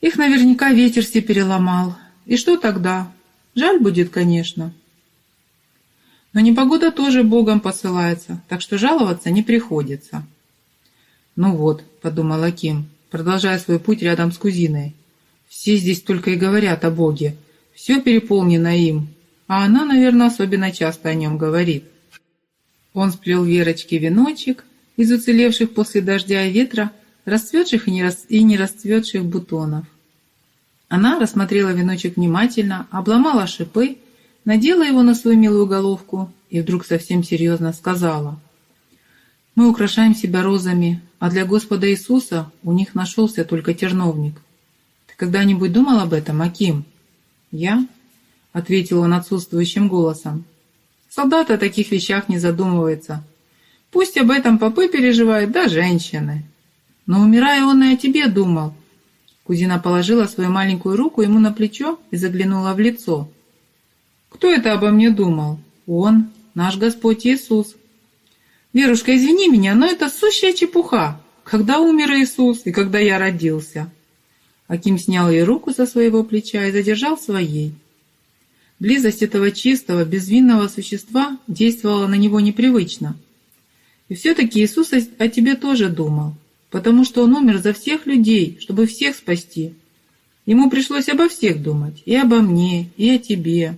Их наверняка ветер все переломал. И что тогда? Жаль будет, конечно». Но непогода тоже Богом посылается, так что жаловаться не приходится. «Ну вот», — подумал Аким, продолжая свой путь рядом с кузиной. «Все здесь только и говорят о Боге. Все переполнено им, а она, наверное, особенно часто о нем говорит». Он сплел Верочке веночек из уцелевших после дождя и ветра расцветших и не, расцветших бутонов. Она рассмотрела веночек внимательно, обломала шипы надела его на свою милую головку и вдруг совсем серьезно сказала. «Мы украшаем себя розами, а для Господа Иисуса у них нашелся только терновник. Ты когда-нибудь думал об этом, Аким?» «Я?» — ответил он отсутствующим голосом. «Солдат о таких вещах не задумывается. Пусть об этом попы переживают, да женщины. Но умирая, он и о тебе думал». Кузина положила свою маленькую руку ему на плечо и заглянула в лицо. Кто это обо мне думал? Он, наш Господь Иисус. Верушка, извини меня, но это сущая чепуха. Когда умер Иисус и когда я родился? Аким снял ее руку со своего плеча и задержал своей. Близость этого чистого, безвинного существа действовала на него непривычно. И все-таки Иисус о тебе тоже думал, потому что Он умер за всех людей, чтобы всех спасти. Ему пришлось обо всех думать, и обо мне, и о тебе.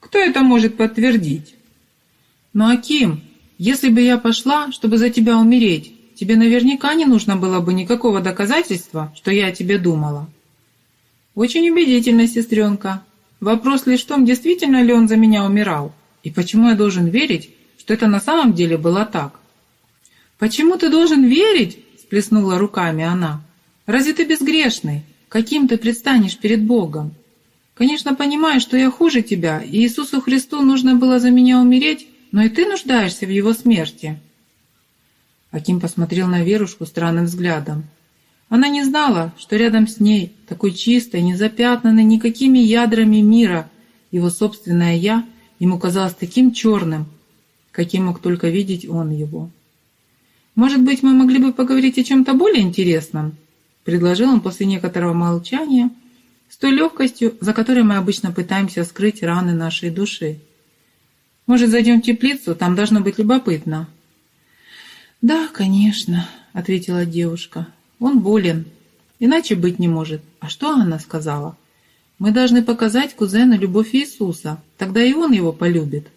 Кто это может подтвердить? Но, Аким, если бы я пошла, чтобы за тебя умереть, тебе наверняка не нужно было бы никакого доказательства, что я о тебе думала. Очень убедительно, сестренка. Вопрос лишь в том, действительно ли он за меня умирал, и почему я должен верить, что это на самом деле было так. «Почему ты должен верить?» – сплеснула руками она. «Разве ты безгрешный? Каким ты предстанешь перед Богом? Конечно, понимаю, что я хуже тебя, и Иисусу Христу нужно было за меня умереть, но и ты нуждаешься в Его смерти». Аким посмотрел на Верушку странным взглядом. Она не знала, что рядом с ней, такой чистой, незапятнанной никакими ядрами мира, его собственное «я» ему казалось таким черным, каким мог только видеть он его. «Может быть, мы могли бы поговорить о чем-то более интересном?» предложил он после некоторого молчания, с той легкостью, за которой мы обычно пытаемся скрыть раны нашей души. «Может, зайдем в теплицу? Там должно быть любопытно». «Да, конечно», — ответила девушка. Он болен. Иначе быть не может. А что она сказала? Мы должны показать кузену любовь Иисуса. Тогда и он его полюбит.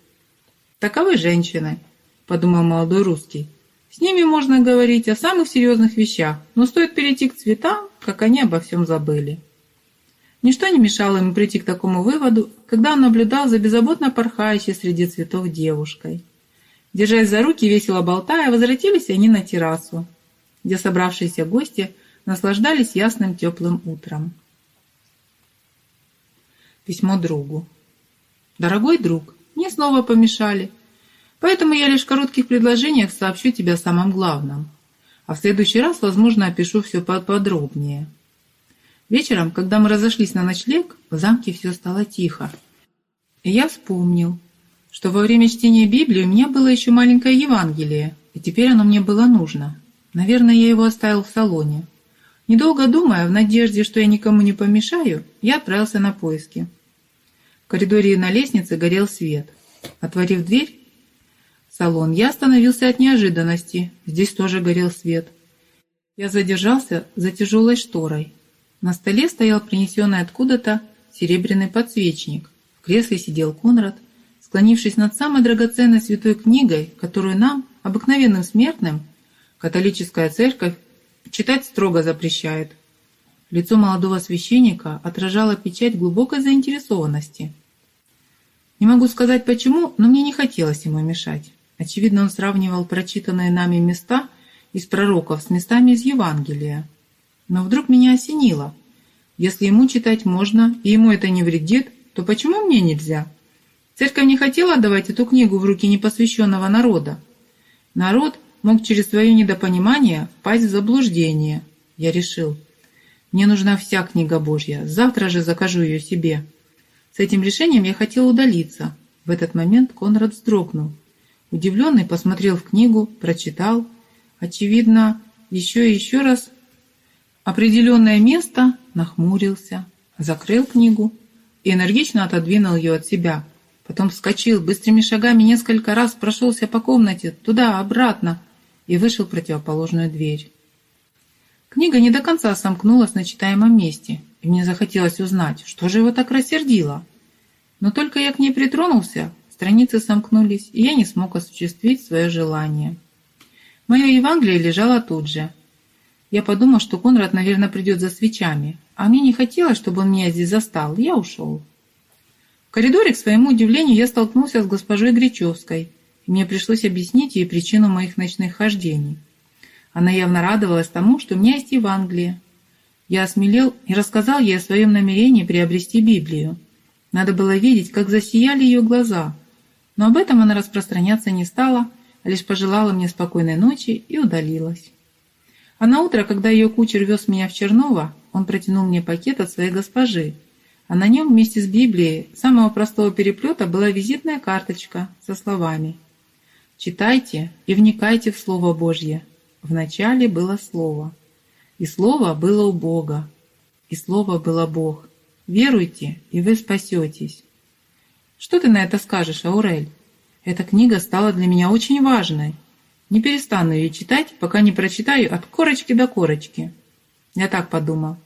Таковы женщины, подумал молодой русский. С ними можно говорить о самых серьезных вещах, но стоит перейти к цветам, как они обо всем забыли. Ничто не мешало ему прийти к такому выводу, когда он наблюдал за беззаботно порхающей среди цветов девушкой. Держась за руки, весело болтая, возвратились они на террасу где собравшиеся гости наслаждались ясным теплым утром. Письмо другу. «Дорогой друг, мне снова помешали, поэтому я лишь в коротких предложениях сообщу тебе о самом главном, а в следующий раз, возможно, опишу все подробнее». Вечером, когда мы разошлись на ночлег, в замке все стало тихо. И я вспомнил, что во время чтения Библии у меня было еще маленькое Евангелие, и теперь оно мне было нужно. Наверное, я его оставил в салоне. Недолго думая, в надежде, что я никому не помешаю, я отправился на поиски. Коридоре и на лестнице горел свет. Отворив дверь салон, я остановился от неожиданности. Здесь тоже горел свет. Я задержался за тяжелой шторой. На столе стоял принесенный откуда-то серебряный подсвечник. В кресле сидел Конрад, склонившись над самой драгоценной святой книгой, которую нам, обыкновенным смертным, Католическая церковь читать строго запрещает. Лицо молодого священника отражало печать глубокой заинтересованности. Не могу сказать почему, но мне не хотелось ему мешать. Очевидно, он сравнивал прочитанные нами места из пророков с местами из Евангелия. Но вдруг меня осенило. Если ему читать можно, и ему это не вредит, то почему мне нельзя? Церковь не хотела давать эту книгу в руки непосвященного народа. Народ мог через свое недопонимание впасть в заблуждение. Я решил, мне нужна вся книга Божья, завтра же закажу ее себе. С этим решением я хотел удалиться. В этот момент Конрад вздрогнул. Удивленный посмотрел в книгу, прочитал. Очевидно, еще и еще раз определенное место нахмурился, закрыл книгу и энергично отодвинул ее от себя. Потом вскочил, быстрыми шагами несколько раз прошелся по комнате, туда, обратно, и вышел в противоположную дверь. Книга не до конца сомкнулась на читаемом месте, и мне захотелось узнать, что же его так рассердило. Но только я к ней притронулся, страницы сомкнулись, и я не смог осуществить свое желание. Мое Евангелие лежало тут же. Я подумал, что Конрад, наверное, придет за свечами, а мне не хотелось, чтобы он меня здесь застал, я ушел. В коридоре, к своему удивлению, я столкнулся с госпожой Гречевской, мне пришлось объяснить ей причину моих ночных хождений. Она явно радовалась тому, что у меня есть Евангелие. Я осмелел и рассказал ей о своем намерении приобрести Библию. Надо было видеть, как засияли ее глаза. Но об этом она распространяться не стала, а лишь пожелала мне спокойной ночи и удалилась. А на утро, когда ее кучер вез меня в Черново, он протянул мне пакет от своей госпожи, а на нем вместе с Библией самого простого переплета была визитная карточка со словами Читайте и вникайте в Слово Божье. Вначале было Слово, и Слово было у Бога, и слово было Бог. Веруйте, и вы спасетесь. Что ты на это скажешь, Аурель? Эта книга стала для меня очень важной. Не перестану ее читать, пока не прочитаю от корочки до корочки. Я так подумал.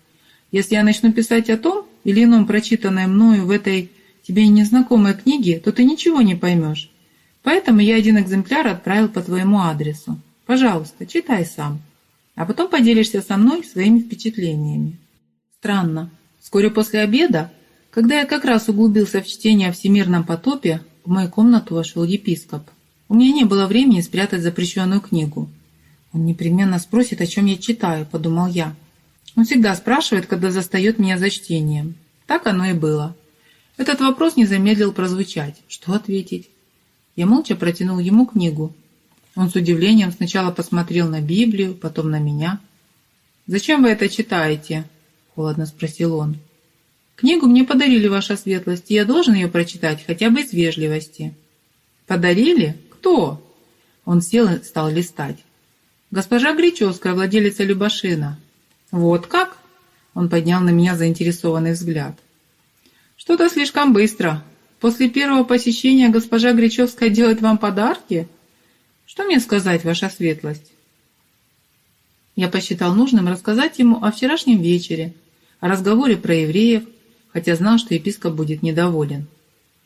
Если я начну писать о том или ином прочитанном мною в этой тебе незнакомой книге, то ты ничего не поймешь. Поэтому я один экземпляр отправил по твоему адресу. Пожалуйста, читай сам. А потом поделишься со мной своими впечатлениями. Странно. Вскоре после обеда, когда я как раз углубился в чтение о всемирном потопе, в мою комнату вошел епископ. У меня не было времени спрятать запрещенную книгу. Он непременно спросит, о чем я читаю, подумал я. Он всегда спрашивает, когда застает меня за чтением. Так оно и было. Этот вопрос не замедлил прозвучать. Что ответить? Я молча протянул ему книгу. Он с удивлением сначала посмотрел на Библию, потом на меня. «Зачем вы это читаете?» – холодно спросил он. «Книгу мне подарили, ваша светлость, и я должен ее прочитать хотя бы из вежливости». «Подарили? Кто?» Он сел и стал листать. «Госпожа Гречевская, владелица Любашина». «Вот как?» Он поднял на меня заинтересованный взгляд. «Что-то слишком быстро. После первого посещения госпожа Гречевская делает вам подарки? Что мне сказать, ваша светлость?» Я посчитал нужным рассказать ему о вчерашнем вечере, о разговоре про евреев, хотя знал, что епископ будет недоволен.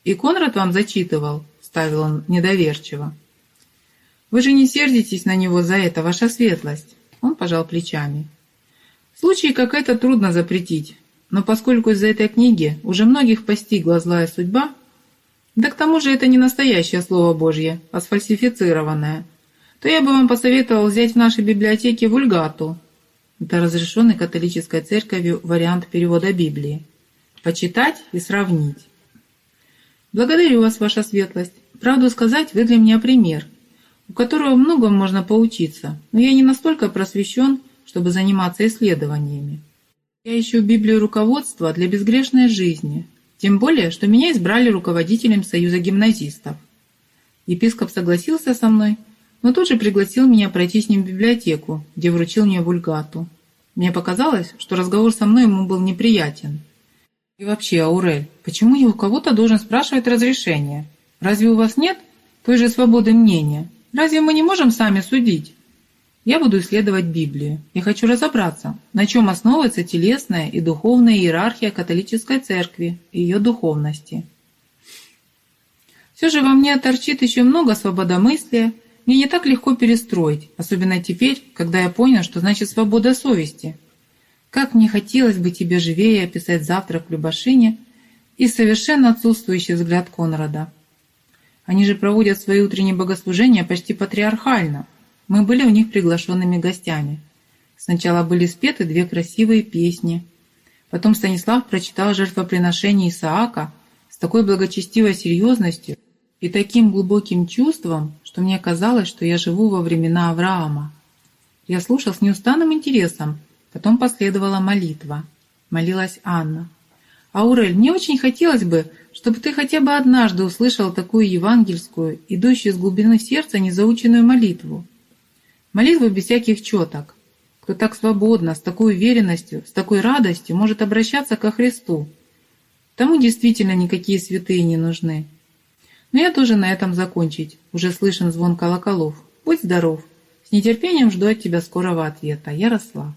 «И Конрад вам зачитывал?» – ставил он недоверчиво. «Вы же не сердитесь на него за это, ваша светлость?» Он пожал плечами. «Случаи как это трудно запретить, но поскольку из-за этой книги уже многих постигла злая судьба, да к тому же это не настоящее Слово Божье, а сфальсифицированное, то я бы вам посоветовал взять в нашей библиотеке вульгату. Это разрешенный католической церковью вариант перевода Библии. Почитать и сравнить. Благодарю вас, ваша светлость. Правду сказать, вы для меня пример, у которого многому можно поучиться, но я не настолько просвещен, чтобы заниматься исследованиями. Я ищу Библию руководства для безгрешной жизни, тем более, что меня избрали руководителем Союза гимназистов. Епископ согласился со мной, но тут же пригласил меня пройти с ним в библиотеку, где вручил мне вульгату. Мне показалось, что разговор со мной ему был неприятен. И вообще, Аурель, почему я у кого-то должен спрашивать разрешение? Разве у вас нет той же свободы мнения? Разве мы не можем сами судить? Я буду исследовать Библию. Я хочу разобраться, на чем основывается телесная и духовная иерархия католической церкви и ее духовности. Все же во мне торчит еще много свободомыслия, мне не так легко перестроить, особенно теперь, когда я понял, что значит свобода совести. Как мне хотелось бы тебе живее описать завтрак в Любашине и совершенно отсутствующий взгляд Конрада. Они же проводят свои утренние богослужения почти патриархально – мы были у них приглашенными гостями. Сначала были спеты две красивые песни. Потом Станислав прочитал жертвоприношение Исаака с такой благочестивой серьезностью и таким глубоким чувством, что мне казалось, что я живу во времена Авраама. Я слушал с неустанным интересом, потом последовала молитва. Молилась Анна. «Аурель, мне очень хотелось бы, чтобы ты хотя бы однажды услышал такую евангельскую, идущую из глубины сердца незаученную молитву. Молитву без всяких четок. Кто так свободно, с такой уверенностью, с такой радостью может обращаться ко Христу. Тому действительно никакие святые не нужны. Но я тоже на этом закончить. Уже слышен звон колоколов. Будь здоров. С нетерпением жду от тебя скорого ответа. Ярослав.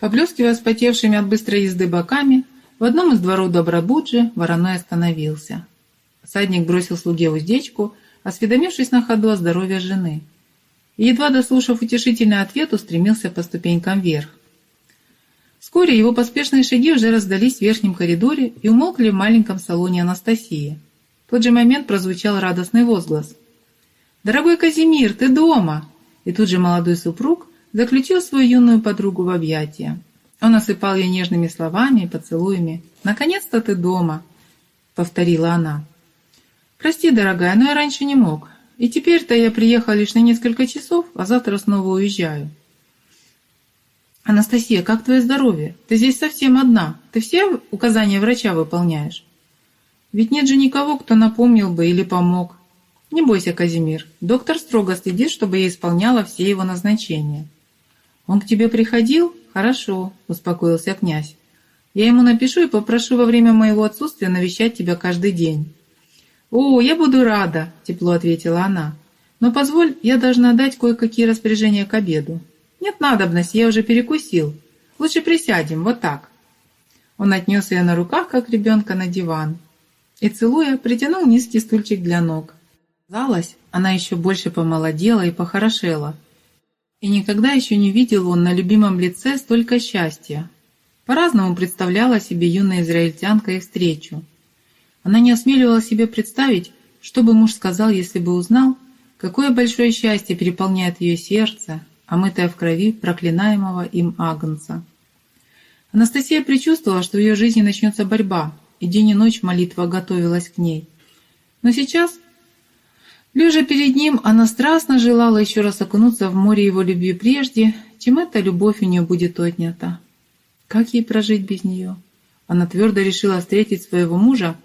Поблескивая вспотевшими от быстрой езды боками, в одном из дворов Добробуджи вороной остановился. Садник бросил слуге уздечку – осведомившись на ходу о здоровье жены. И, едва дослушав утешительный ответ, устремился по ступенькам вверх. Вскоре его поспешные шаги уже раздались в верхнем коридоре и умолкли в маленьком салоне Анастасии. В тот же момент прозвучал радостный возглас. «Дорогой Казимир, ты дома!» И тут же молодой супруг заключил свою юную подругу в объятия. Он осыпал ее нежными словами и поцелуями. «Наконец-то ты дома!» — повторила она. «Прости, дорогая, но я раньше не мог. И теперь-то я приехал лишь на несколько часов, а завтра снова уезжаю». «Анастасия, как твое здоровье? Ты здесь совсем одна. Ты все указания врача выполняешь?» «Ведь нет же никого, кто напомнил бы или помог». «Не бойся, Казимир. Доктор строго следит, чтобы я исполняла все его назначения». «Он к тебе приходил? Хорошо», — успокоился князь. «Я ему напишу и попрошу во время моего отсутствия навещать тебя каждый день». «О, я буду рада», — тепло ответила она. «Но позволь, я должна дать кое-какие распоряжения к обеду». «Нет надобности, я уже перекусил. Лучше присядем, вот так». Он отнес ее на руках, как ребенка, на диван. И, целуя, притянул низкий стульчик для ног. Казалось, она еще больше помолодела и похорошела. И никогда еще не видел он на любимом лице столько счастья. По-разному представляла себе юная израильтянка их встречу. Она не осмеливала себе представить, что бы муж сказал, если бы узнал, какое большое счастье переполняет ее сердце, омытое в крови проклинаемого им Агнца. Анастасия предчувствовала, что в ее жизни начнется борьба, и день и ночь молитва готовилась к ней. Но сейчас, лежа перед ним, она страстно желала еще раз окунуться в море его любви прежде, чем эта любовь у нее будет отнята. Как ей прожить без нее? Она твердо решила встретить своего мужа,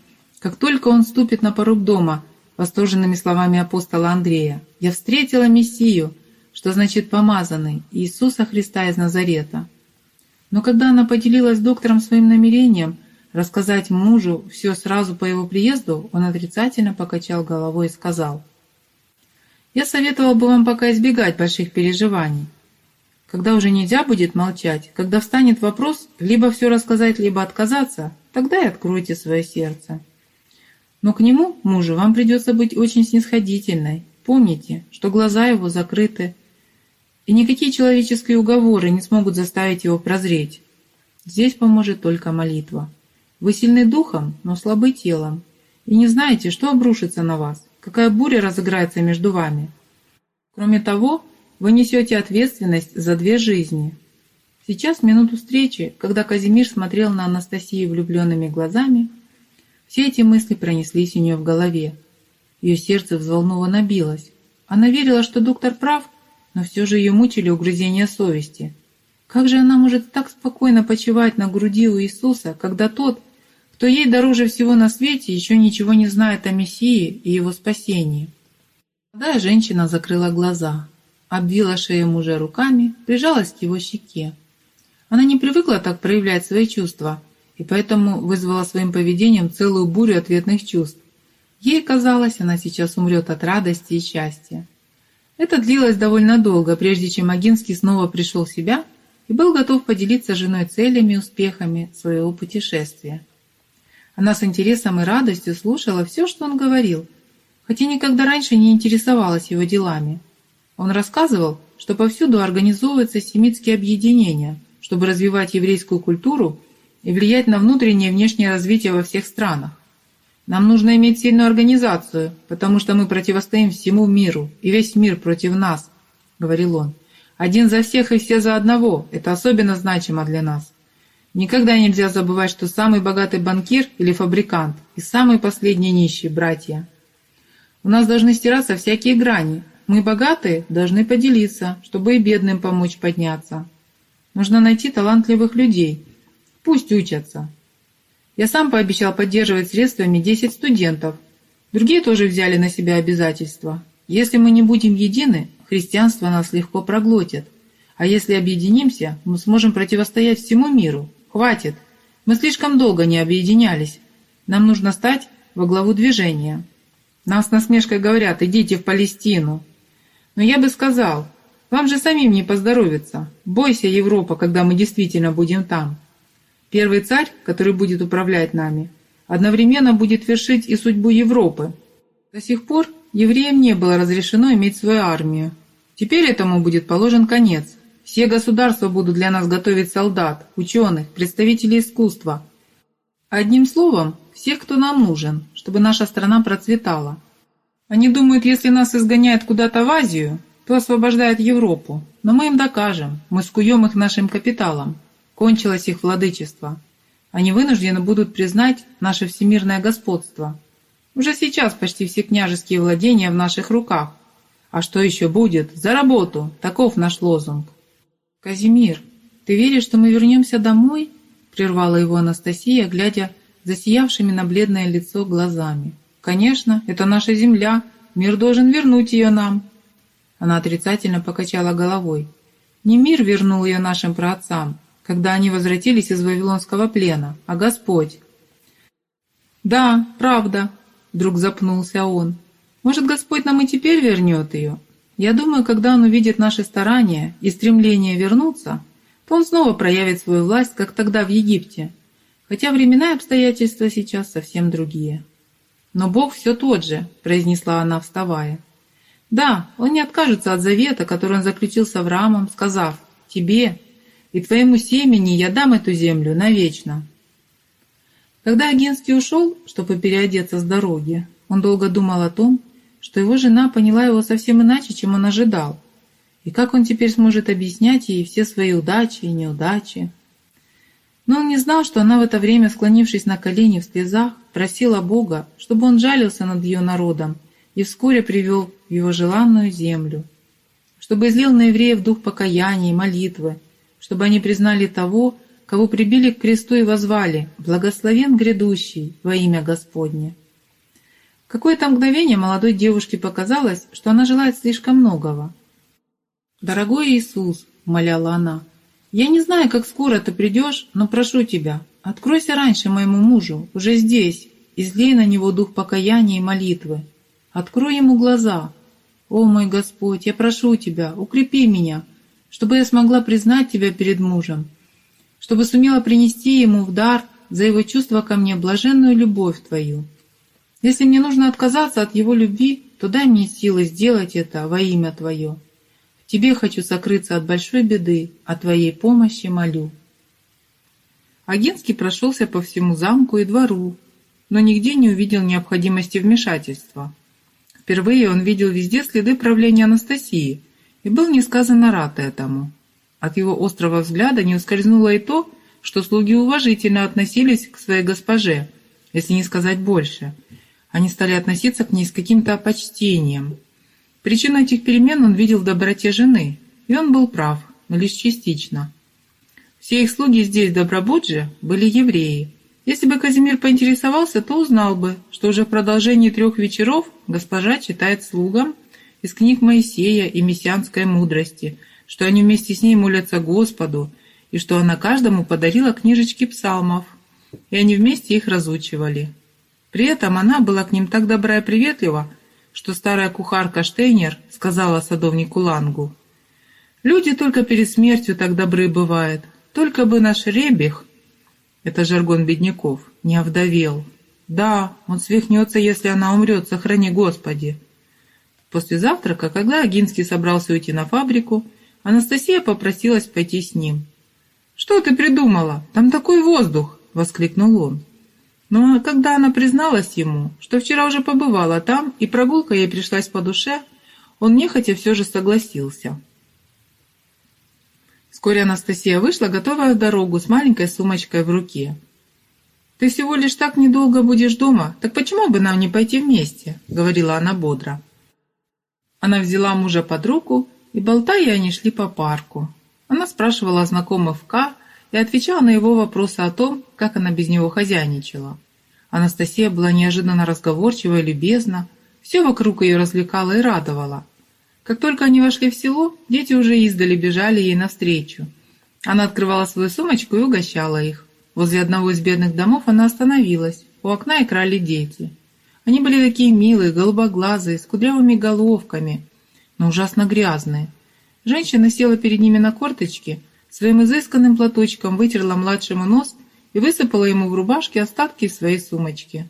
как только он ступит на порог дома, восторженными словами апостола Андрея. «Я встретила Мессию», что значит «помазанный», Иисуса Христа из Назарета. Но когда она поделилась с доктором своим намерением рассказать мужу все сразу по его приезду, он отрицательно покачал головой и сказал, «Я советовал бы вам пока избегать больших переживаний. Когда уже нельзя будет молчать, когда встанет вопрос либо все рассказать, либо отказаться, тогда и откройте свое сердце. Но к нему, мужу, вам придется быть очень снисходительной. Помните, что глаза его закрыты, и никакие человеческие уговоры не смогут заставить его прозреть. Здесь поможет только молитва. Вы сильны духом, но слабы телом, и не знаете, что обрушится на вас, какая буря разыграется между вами. Кроме того, вы несете ответственность за две жизни. Сейчас, минуту встречи, когда Казимир смотрел на Анастасию влюбленными глазами, все эти мысли пронеслись у нее в голове. Ее сердце взволнованно билось. Она верила, что доктор прав, но все же ее мучили угрызения совести. Как же она может так спокойно почивать на груди у Иисуса, когда тот, кто ей дороже всего на свете, еще ничего не знает о Мессии и его спасении? Молодая женщина закрыла глаза, обвила шею мужа руками, прижалась к его щеке. Она не привыкла так проявлять свои чувства, и поэтому вызвала своим поведением целую бурю ответных чувств. Ей казалось, она сейчас умрет от радости и счастья. Это длилось довольно долго, прежде чем Агинский снова пришел в себя и был готов поделиться с женой целями и успехами своего путешествия. Она с интересом и радостью слушала все, что он говорил, хотя никогда раньше не интересовалась его делами. Он рассказывал, что повсюду организовываются семитские объединения, чтобы развивать еврейскую культуру и влиять на внутреннее и внешнее развитие во всех странах. Нам нужно иметь сильную организацию, потому что мы противостоим всему миру, и весь мир против нас», — говорил он. «Один за всех и все за одного. Это особенно значимо для нас. Никогда нельзя забывать, что самый богатый банкир или фабрикант и самый последний нищий – братья. У нас должны стираться всякие грани. Мы богатые должны поделиться, чтобы и бедным помочь подняться. Нужно найти талантливых людей. Пусть учатся, я сам пообещал поддерживать средствами 10 студентов. Другие тоже взяли на себя обязательства. Если мы не будем едины, христианство нас легко проглотит. А если объединимся, мы сможем противостоять всему миру. Хватит. Мы слишком долго не объединялись. Нам нужно стать во главу движения. Нам с насмешкой говорят, идите в Палестину. Но я бы сказал, вам же самим не поздоровится. Бойся, Европа, когда мы действительно будем там. Первый царь, который будет управлять нами, одновременно будет вершить и судьбу Европы. До сих пор евреям не было разрешено иметь свою армию. Теперь этому будет положен конец. Все государства будут для нас готовить солдат, ученых, представителей искусства. Одним словом, всех, кто нам нужен, чтобы наша страна процветала. Они думают, если нас изгоняют куда-то в Азию, то освобождают Европу. Но мы им докажем, мы скуем их нашим капиталом кончилось их владычество. Они вынуждены будут признать наше всемирное господство. Уже сейчас почти все княжеские владения в наших руках. А что еще будет? За работу! Таков наш лозунг. Казимир, ты веришь, что мы вернемся домой? Прервала его Анастасия, глядя засиявшими на бледное лицо глазами. «Конечно, это наша земля. Мир должен вернуть ее нам». Она отрицательно покачала головой. Не мир вернул ее нашим праотцам, когда они возвратились из Вавилонского плена, а Господь. «Да, правда», — вдруг запнулся он. «Может, Господь нам и теперь вернет ее? Я думаю, когда Он увидит наши старания и стремление вернуться, то Он снова проявит свою власть, как тогда в Египте, хотя времена и обстоятельства сейчас совсем другие». «Но Бог все тот же», — произнесла она, вставая. «Да, Он не откажется от завета, который Он заключил с Авраамом, сказав, «Тебе и твоему семени я дам эту землю навечно». Когда Агинский ушел, чтобы переодеться с дороги, он долго думал о том, что его жена поняла его совсем иначе, чем он ожидал, и как он теперь сможет объяснять ей все свои удачи и неудачи. Но он не знал, что она в это время, склонившись на колени в слезах, просила Бога, чтобы он жалился над ее народом и вскоре привел в его желанную землю, чтобы излил на евреев дух покаяния и молитвы, чтобы они признали того, кого прибили к кресту и возвали «Благословен грядущий во имя Господне». Какое-то мгновение молодой девушке показалось, что она желает слишком многого. «Дорогой Иисус», — моляла она, — «я не знаю, как скоро ты придешь, но прошу тебя, откройся раньше моему мужу, уже здесь, излей на него дух покаяния и молитвы. Открой ему глаза. О мой Господь, я прошу тебя, укрепи меня, чтобы я смогла признать тебя перед мужем, чтобы сумела принести ему в дар за его чувство ко мне блаженную любовь твою. Если мне нужно отказаться от его любви, то дай мне силы сделать это во имя твое. В тебе хочу сокрыться от большой беды, о твоей помощи молю. Агинский прошелся по всему замку и двору, но нигде не увидел необходимости вмешательства. Впервые он видел везде следы правления Анастасии и был несказанно рад этому. От его острого взгляда не ускользнуло и то, что слуги уважительно относились к своей госпоже, если не сказать больше. Они стали относиться к ней с каким-то почтением. Причину этих перемен он видел в доброте жены, и он был прав, но лишь частично. Все их слуги здесь, в Добробудже, были евреи. Если бы Казимир поинтересовался, то узнал бы, что уже в продолжении трех вечеров госпожа читает слугам из книг Моисея и мессианской мудрости – что они вместе с ней молятся Господу, и что она каждому подарила книжечки псалмов, и они вместе их разучивали. При этом она была к ним так добра и приветлива, что старая кухарка Штейнер сказала садовнику Лангу, «Люди только перед смертью так добры бывают, только бы наш ребех, это жаргон бедняков, не овдовел. Да, он свихнется, если она умрет, сохрани Господи». После завтрака, когда Агинский собрался уйти на фабрику, Анастасия попросилась пойти с ним. «Что ты придумала? Там такой воздух!» — воскликнул он. Но когда она призналась ему, что вчера уже побывала там, и прогулка ей пришлась по душе, он нехотя все же согласился. Вскоре Анастасия вышла, готовая в дорогу, с маленькой сумочкой в руке. «Ты всего лишь так недолго будешь дома, так почему бы нам не пойти вместе?» — говорила она бодро. Она взяла мужа под руку и болтая, они шли по парку. Она спрашивала знакомых К и отвечала на его вопросы о том, как она без него хозяйничала. Анастасия была неожиданно разговорчива и любезна, все вокруг ее развлекало и радовало. Как только они вошли в село, дети уже издали бежали ей навстречу. Она открывала свою сумочку и угощала их. Возле одного из бедных домов она остановилась. У окна играли дети. Они были такие милые, голубоглазые, с кудрявыми головками, но ужасно грязные. Женщина села перед ними на корточки, своим изысканным платочком вытерла младшему нос и высыпала ему в рубашке остатки из своей сумочки.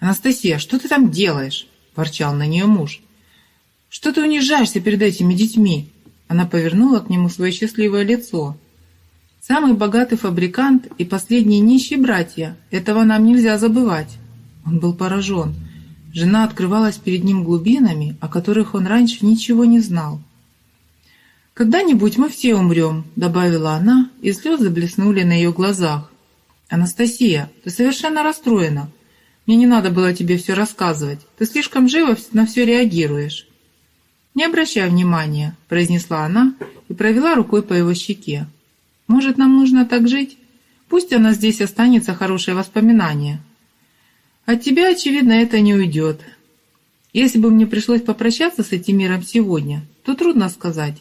«Анастасия, что ты там делаешь?» – ворчал на нее муж. «Что ты унижаешься перед этими детьми?» Она повернула к нему свое счастливое лицо. «Самый богатый фабрикант и последние нищие братья. Этого нам нельзя забывать». Он был поражен. Жена открывалась перед ним глубинами, о которых он раньше ничего не знал. «Когда-нибудь мы все умрем», — добавила она, и слезы блеснули на ее глазах. «Анастасия, ты совершенно расстроена. Мне не надо было тебе все рассказывать. Ты слишком живо на все реагируешь». «Не обращай внимания», — произнесла она и провела рукой по его щеке. «Может, нам нужно так жить? Пусть она здесь останется хорошее воспоминание, от тебя, очевидно, это не уйдет. Если бы мне пришлось попрощаться с этим миром сегодня, то трудно сказать.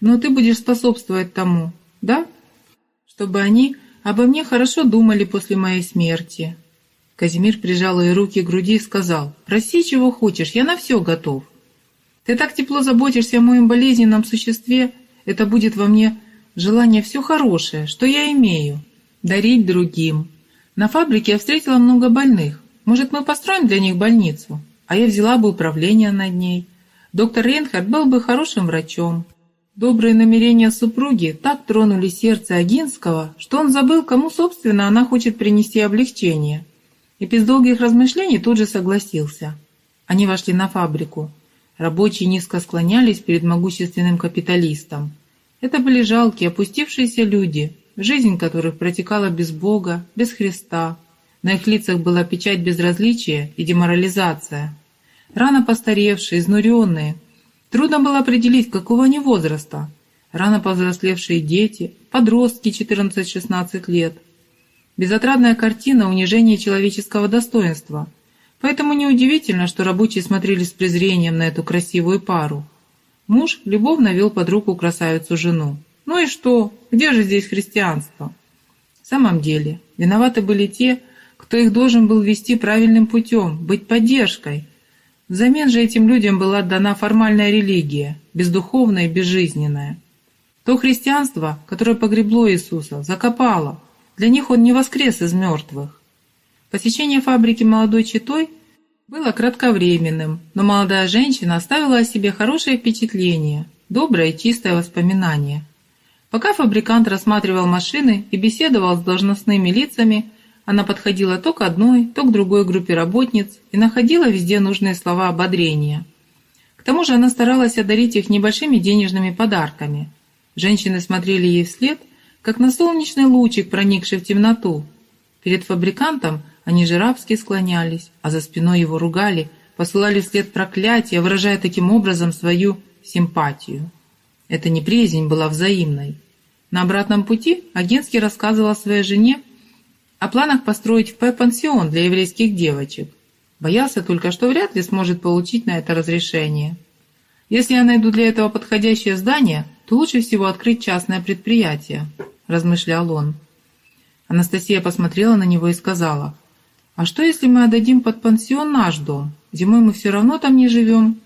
Но ты будешь способствовать тому, да? Чтобы они обо мне хорошо думали после моей смерти». Казимир прижал ее руки к груди и сказал, «Проси, чего хочешь, я на все готов. Ты так тепло заботишься о моем болезненном существе, это будет во мне желание все хорошее, что я имею, дарить другим. На фабрике я встретила много больных. Может, мы построим для них больницу? А я взяла бы управление над ней. Доктор Рейнхард был бы хорошим врачом. Добрые намерения супруги так тронули сердце Агинского, что он забыл, кому, собственно, она хочет принести облегчение – и без долгих размышлений тут же согласился. Они вошли на фабрику. Рабочие низко склонялись перед могущественным капиталистом. Это были жалкие, опустившиеся люди, жизнь которых протекала без Бога, без Христа. На их лицах была печать безразличия и деморализация. Рано постаревшие, изнуренные. Трудно было определить, какого они возраста. Рано повзрослевшие дети, подростки 14-16 лет – Безотрадная картина унижения человеческого достоинства. Поэтому неудивительно, что рабочие смотрели с презрением на эту красивую пару. Муж любовно вел под руку красавицу-жену. Ну и что? Где же здесь христианство? В самом деле, виноваты были те, кто их должен был вести правильным путем, быть поддержкой. Взамен же этим людям была дана формальная религия, бездуховная и безжизненная. То христианство, которое погребло Иисуса, закопало – для них он не воскрес из мертвых. Посещение фабрики молодой читой было кратковременным, но молодая женщина оставила о себе хорошее впечатление, доброе и чистое воспоминание. Пока фабрикант рассматривал машины и беседовал с должностными лицами, она подходила то к одной, то к другой группе работниц и находила везде нужные слова ободрения. К тому же она старалась одарить их небольшими денежными подарками. Женщины смотрели ей вслед как на солнечный лучик, проникший в темноту. Перед фабрикантом они же рабски склонялись, а за спиной его ругали, посылали вслед проклятия, выражая таким образом свою симпатию. Эта неприязнь была взаимной. На обратном пути Агинский рассказывал своей жене о планах построить в П пансион для еврейских девочек. Боялся только, что вряд ли сможет получить на это разрешение. Если я найду для этого подходящее здание, то лучше всего открыть частное предприятие размышлял он. Анастасия посмотрела на него и сказала, «А что, если мы отдадим под пансион наш дом? Зимой мы все равно там не живем.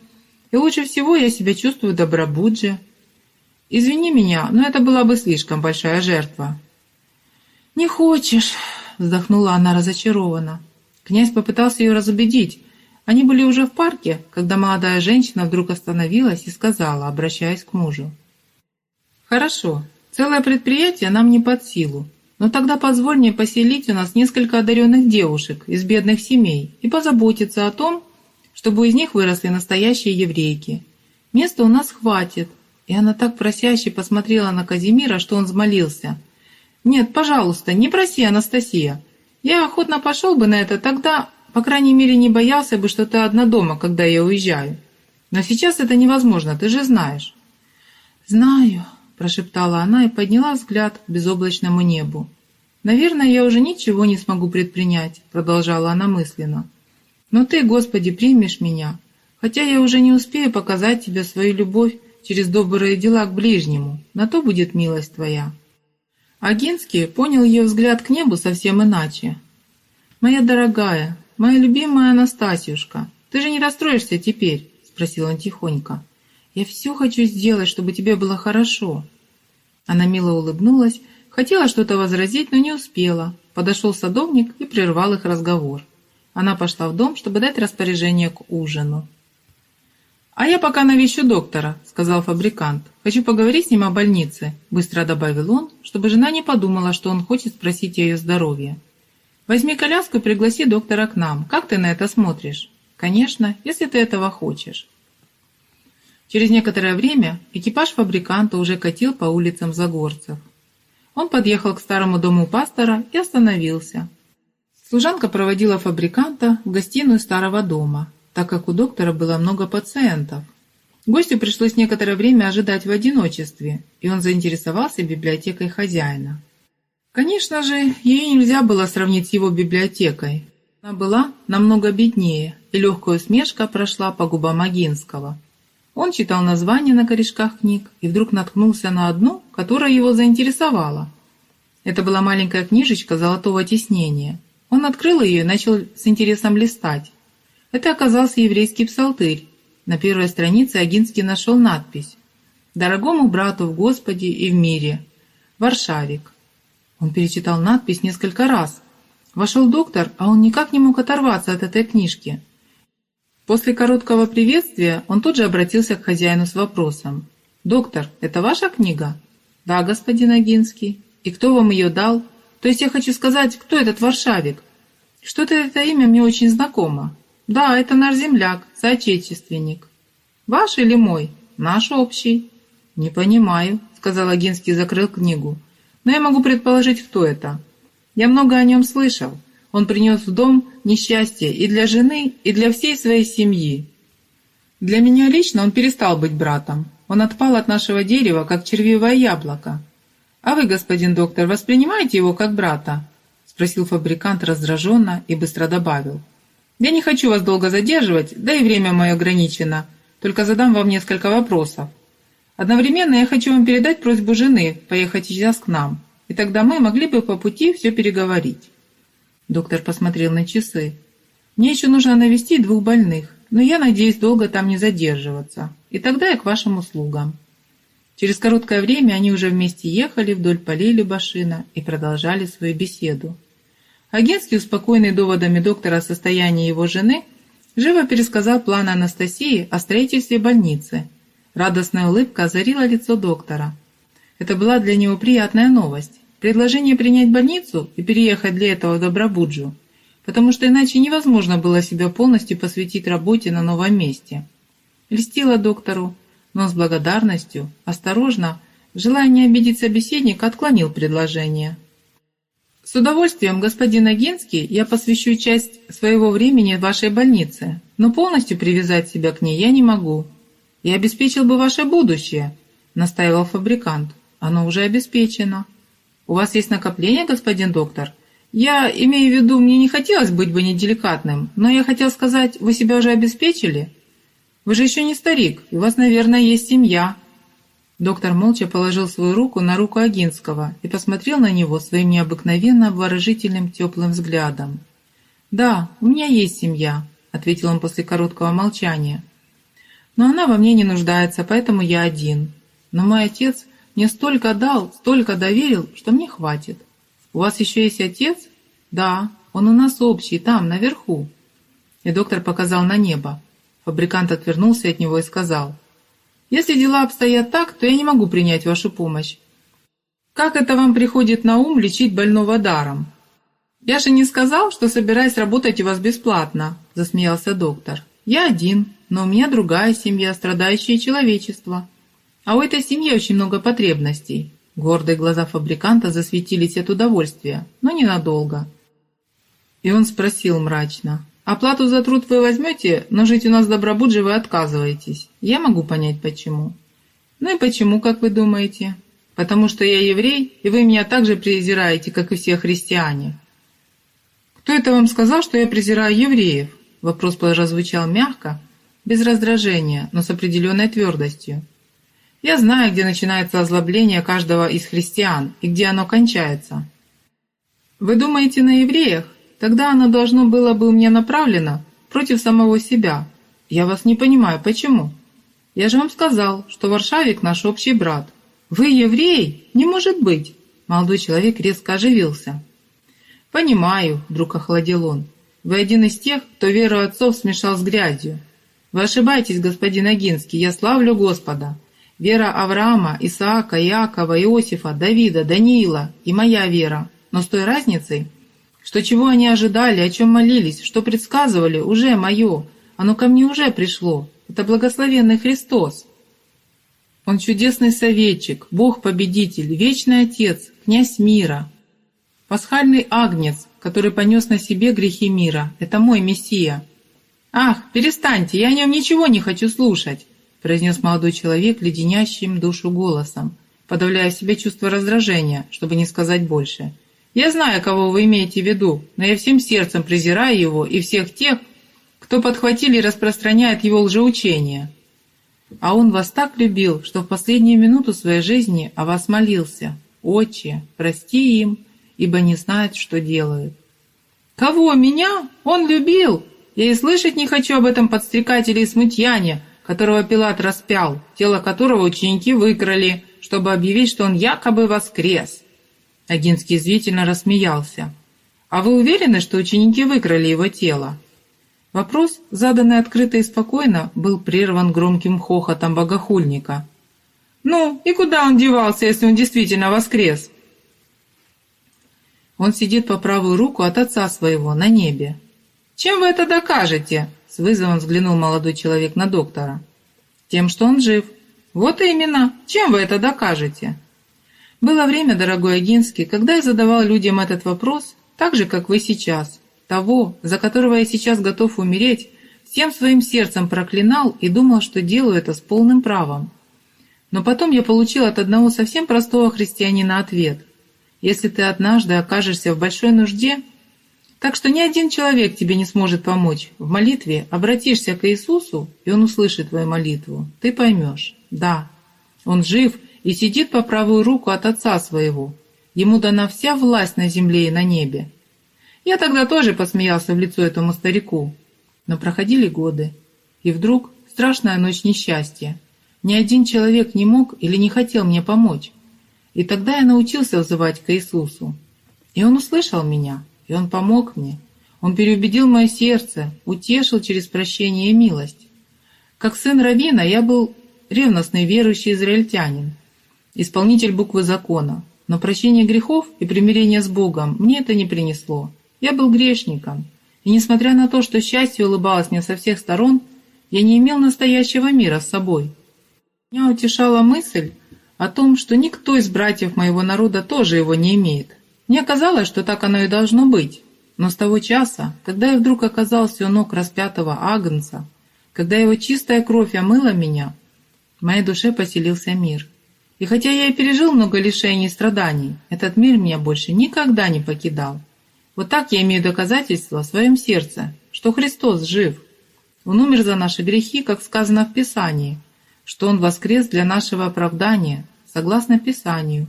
И лучше всего я себя чувствую добробудже. Извини меня, но это была бы слишком большая жертва». «Не хочешь», — вздохнула она разочарованно. Князь попытался ее разубедить. Они были уже в парке, когда молодая женщина вдруг остановилась и сказала, обращаясь к мужу. «Хорошо, Целое предприятие нам не под силу, но тогда позволь мне поселить у нас несколько одаренных девушек из бедных семей и позаботиться о том, чтобы из них выросли настоящие еврейки. Места у нас хватит». И она так просяще посмотрела на Казимира, что он взмолился. «Нет, пожалуйста, не проси, Анастасия. Я охотно пошел бы на это тогда, по крайней мере, не боялся бы, что ты одна дома, когда я уезжаю. Но сейчас это невозможно, ты же знаешь». «Знаю», прошептала она и подняла взгляд к безоблачному небу. «Наверное, я уже ничего не смогу предпринять», — продолжала она мысленно. «Но Ты, Господи, примешь меня, хотя я уже не успею показать Тебе свою любовь через добрые дела к ближнему, на то будет милость Твоя». Агинский понял ее взгляд к небу совсем иначе. «Моя дорогая, моя любимая Анастасюшка, ты же не расстроишься теперь?» — спросил он тихонько. «Я все хочу сделать, чтобы тебе было хорошо. Она мило улыбнулась, хотела что-то возразить, но не успела. Подошел садовник и прервал их разговор. Она пошла в дом, чтобы дать распоряжение к ужину. «А я пока навещу доктора», — сказал фабрикант. «Хочу поговорить с ним о больнице», — быстро добавил он, чтобы жена не подумала, что он хочет спросить ее здоровье. «Возьми коляску и пригласи доктора к нам. Как ты на это смотришь?» «Конечно, если ты этого хочешь». Через некоторое время экипаж фабриканта уже катил по улицам Загорцев. Он подъехал к старому дому пастора и остановился. Служанка проводила фабриканта в гостиную старого дома, так как у доктора было много пациентов. Гостю пришлось некоторое время ожидать в одиночестве, и он заинтересовался библиотекой хозяина. Конечно же, ее нельзя было сравнить с его библиотекой. Она была намного беднее, и легкая усмешка прошла по губам Агинского – Он читал названия на корешках книг и вдруг наткнулся на одну, которая его заинтересовала. Это была маленькая книжечка золотого тиснения. Он открыл ее и начал с интересом листать. Это оказался еврейский псалтырь. На первой странице Агинский нашел надпись «Дорогому брату в Господе и в мире. Варшавик». Он перечитал надпись несколько раз. Вошел доктор, а он никак не мог оторваться от этой книжки. После короткого приветствия он тут же обратился к хозяину с вопросом. «Доктор, это ваша книга?» «Да, господин Агинский. И кто вам ее дал?» «То есть я хочу сказать, кто этот Варшавик?» «Что-то это имя мне очень знакомо». «Да, это наш земляк, соотечественник». «Ваш или мой?» «Наш общий». «Не понимаю», — сказал Агинский и закрыл книгу. «Но я могу предположить, кто это. Я много о нем слышал. Он принес в дом несчастье и для жены, и для всей своей семьи. Для меня лично он перестал быть братом. Он отпал от нашего дерева, как червивое яблоко. А вы, господин доктор, воспринимаете его как брата? Спросил фабрикант раздраженно и быстро добавил. Я не хочу вас долго задерживать, да и время мое ограничено. Только задам вам несколько вопросов. Одновременно я хочу вам передать просьбу жены поехать сейчас к нам, и тогда мы могли бы по пути все переговорить. Доктор посмотрел на часы. «Мне еще нужно навестить двух больных, но я надеюсь долго там не задерживаться. И тогда я к вашим услугам». Через короткое время они уже вместе ехали вдоль полей Любашина и продолжали свою беседу. Агентский, успокоенный доводами доктора о состоянии его жены, живо пересказал планы Анастасии о строительстве больницы. Радостная улыбка озарила лицо доктора. Это была для него приятная новость. Предложение принять больницу и переехать для этого в Добробуджу, потому что иначе невозможно было себя полностью посвятить работе на новом месте. Льстила доктору, но с благодарностью, осторожно, желая не обидеть собеседника, отклонил предложение. «С удовольствием, господин Агинский, я посвящу часть своего времени вашей больнице, но полностью привязать себя к ней я не могу. Я обеспечил бы ваше будущее», — настаивал фабрикант. «Оно уже обеспечено». «У вас есть накопление, господин доктор?» «Я имею в виду, мне не хотелось быть бы неделикатным, но я хотел сказать, вы себя уже обеспечили? Вы же еще не старик, и у вас, наверное, есть семья». Доктор молча положил свою руку на руку Агинского и посмотрел на него своим необыкновенно обворожительным теплым взглядом. «Да, у меня есть семья», — ответил он после короткого молчания. «Но она во мне не нуждается, поэтому я один. Но мой отец мне столько дал, столько доверил, что мне хватит. У вас еще есть отец? Да, он у нас общий, там, наверху. И доктор показал на небо. Фабрикант отвернулся от него и сказал, «Если дела обстоят так, то я не могу принять вашу помощь. Как это вам приходит на ум лечить больного даром?» «Я же не сказал, что собираюсь работать у вас бесплатно», – засмеялся доктор. «Я один, но у меня другая семья, страдающее человечество. А у этой семьи очень много потребностей. Гордые глаза фабриканта засветились от удовольствия, но ненадолго. И он спросил мрачно. «Оплату за труд вы возьмете, но жить у нас в Добробудже вы отказываетесь. Я могу понять, почему». «Ну и почему, как вы думаете?» «Потому что я еврей, и вы меня так же презираете, как и все христиане». «Кто это вам сказал, что я презираю евреев?» Вопрос прозвучал мягко, без раздражения, но с определенной твердостью. Я знаю, где начинается озлобление каждого из христиан и где оно кончается. Вы думаете на евреях? Тогда оно должно было бы меня направлено против самого себя. Я вас не понимаю, почему? Я же вам сказал, что Варшавик наш общий брат. Вы еврей? Не может быть. Молодой человек резко оживился. «Понимаю», — вдруг охладил он. «Вы один из тех, кто веру отцов смешал с грязью. Вы ошибаетесь, господин Агинский, я славлю Господа. Вера Авраама, Исаака, Иакова, Иосифа, Давида, Даниила и моя вера. Но с той разницей, что чего они ожидали, о чем молились, что предсказывали, уже мое. Оно ко мне уже пришло. Это благословенный Христос. Он чудесный советчик, Бог-победитель, вечный Отец, князь мира. Пасхальный агнец, который понес на себе грехи мира. Это мой Мессия. Ах, перестаньте, я о нем ничего не хочу слушать произнес молодой человек леденящим душу голосом, подавляя в себе чувство раздражения, чтобы не сказать больше. «Я знаю, кого вы имеете в виду, но я всем сердцем презираю его и всех тех, кто подхватили и распространяет его лжеучение». А он вас так любил, что в последнюю минуту своей жизни о вас молился. Отче, прости им, ибо не знают, что делают. Кого, меня? Он любил? Я и слышать не хочу об этом подстрекателе и смутьяне, которого Пилат распял, тело которого ученики выкрали, чтобы объявить, что он якобы воскрес. Агинский извительно рассмеялся. «А вы уверены, что ученики выкрали его тело?» Вопрос, заданный открыто и спокойно, был прерван громким хохотом богохульника. «Ну, и куда он девался, если он действительно воскрес?» «Он сидит по правую руку от отца своего, на небе». «Чем вы это докажете?» — с вызовом взглянул молодой человек на доктора. «Тем, что он жив». «Вот именно. Чем вы это докажете?» Было время, дорогой Агинский, когда я задавал людям этот вопрос, так же, как вы сейчас, того, за которого я сейчас готов умереть, всем своим сердцем проклинал и думал, что делаю это с полным правом. Но потом я получил от одного совсем простого христианина ответ. Если ты однажды окажешься в большой нужде, так что ни один человек тебе не сможет помочь, в молитве обратишься к Иисусу, и Он услышит твою молитву. Ты поймешь, да, Он жив и сидит по правую руку от Отца Своего. Ему дана вся власть на земле и на небе. Я тогда тоже посмеялся в лицо этому старику. Но проходили годы, и вдруг страшная ночь несчастья. Ни один человек не мог или не хотел мне помочь. И тогда я научился взывать к Иисусу. И Он услышал меня, и Он помог мне. Он переубедил мое сердце, утешил через прощение и милость. Как сын Равина я был ревностный верующий израильтянин, исполнитель буквы закона, но прощение грехов и примирение с Богом мне это не принесло. Я был грешником, и несмотря на то, что счастье улыбалось мне со всех сторон, я не имел настоящего мира с собой. Меня утешала мысль о том, что никто из братьев моего народа тоже его не имеет. Мне казалось, что так оно и должно быть. Но с того часа, когда я вдруг оказался у ног распятого Агнца, когда его чистая кровь омыла меня, в моей душе поселился мир. И хотя я и пережил много лишений и страданий, этот мир меня больше никогда не покидал. Вот так я имею доказательство в своем сердце, что Христос жив. Он умер за наши грехи, как сказано в Писании, что Он воскрес для нашего оправдания, согласно Писанию.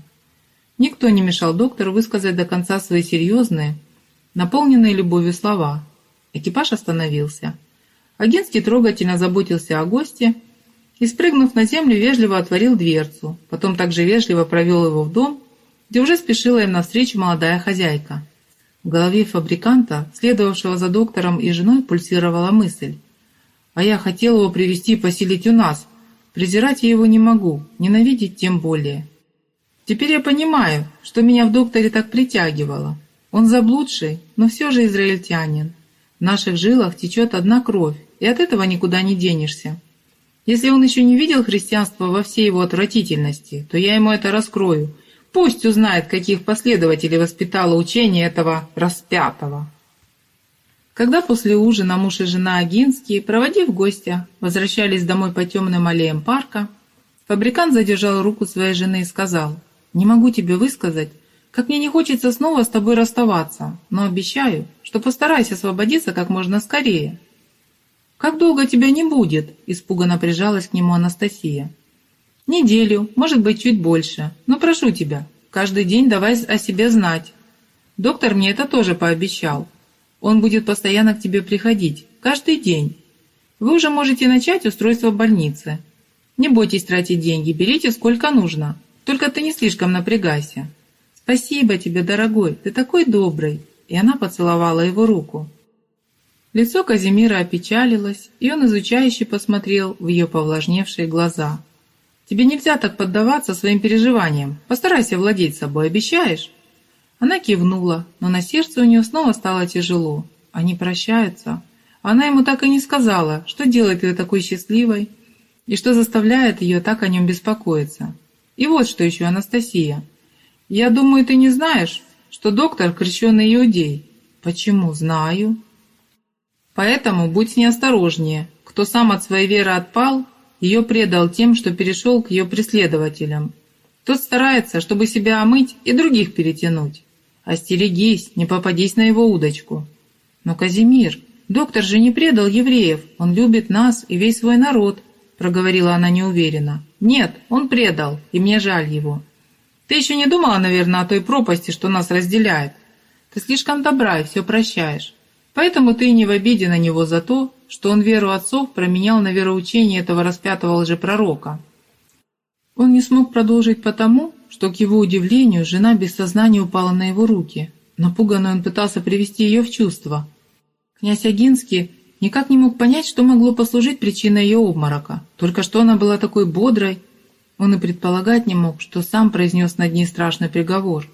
Никто не мешал доктору высказать до конца свои серьезные, наполненные любовью слова. Экипаж остановился. Агентский трогательно заботился о госте и, спрыгнув на землю, вежливо отворил дверцу, потом также вежливо провел его в дом, где уже спешила им навстречу молодая хозяйка. В голове фабриканта, следовавшего за доктором и женой, пульсировала мысль. «А я хотел его привести поселить у нас. Презирать я его не могу, ненавидеть тем более. Теперь я понимаю, что меня в докторе так притягивало. Он заблудший, но все же израильтянин. В наших жилах течет одна кровь, и от этого никуда не денешься. Если он еще не видел христианства во всей его отвратительности, то я ему это раскрою – Пусть узнает, каких последователей воспитало учение этого распятого. Когда после ужина муж и жена Агинские, проводив гостя, возвращались домой по темным аллеям парка, фабрикант задержал руку своей жены и сказал, «Не могу тебе высказать, как мне не хочется снова с тобой расставаться, но обещаю, что постараюсь освободиться как можно скорее». «Как долго тебя не будет?» – испуганно прижалась к нему Анастасия. Неделю, может быть, чуть больше. Но прошу тебя, каждый день давай о себе знать. Доктор мне это тоже пообещал. Он будет постоянно к тебе приходить, каждый день. Вы уже можете начать устройство больницы. Не бойтесь тратить деньги, берите сколько нужно. Только ты не слишком напрягайся. Спасибо тебе, дорогой, ты такой добрый. И она поцеловала его руку. Лицо Казимира опечалилось, и он изучающе посмотрел в ее повлажневшие глаза. Тебе нельзя так поддаваться своим переживаниям. Постарайся владеть собой, обещаешь?» Она кивнула, но на сердце у нее снова стало тяжело. Они прощаются. Она ему так и не сказала, что делает ее такой счастливой и что заставляет ее так о нем беспокоиться. И вот что еще, Анастасия. Я думаю, ты не знаешь, что доктор крещенный иудей. Почему? Знаю. Поэтому будь неосторожнее. Кто сам от своей веры отпал, ее предал тем, что перешел к ее преследователям. Тот старается, чтобы себя омыть и других перетянуть. Остерегись, не попадись на его удочку. Но Казимир, доктор же не предал евреев, он любит нас и весь свой народ, проговорила она неуверенно. «Нет, он предал, и мне жаль его. Ты еще не думала, наверное, о той пропасти, что нас разделяет. Ты слишком добра и все прощаешь. Поэтому ты не в обиде на него за то, что он веру отцов променял на вероучение этого распятого лжепророка. Он не смог продолжить потому, что, к его удивлению, жена без сознания упала на его руки. Напуганный он пытался привести ее в чувство. Князь Агинский никак не мог понять, что могло послужить причиной ее обморока. Только что она была такой бодрой, он и предполагать не мог, что сам произнес над ней страшный приговор.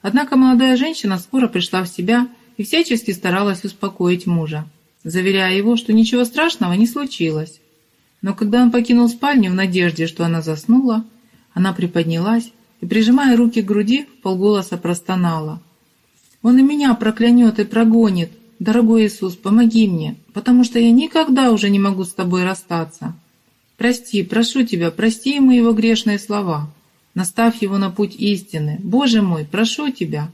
Однако молодая женщина скоро пришла в себя и всячески старалась успокоить мужа, заверяя его, что ничего страшного не случилось. Но когда он покинул спальню в надежде, что она заснула, она приподнялась и, прижимая руки к груди, полголоса простонала. «Он и меня проклянет и прогонит. Дорогой Иисус, помоги мне, потому что я никогда уже не могу с тобой расстаться. Прости, прошу тебя, прости ему его грешные слова. Наставь его на путь истины. Боже мой, прошу тебя».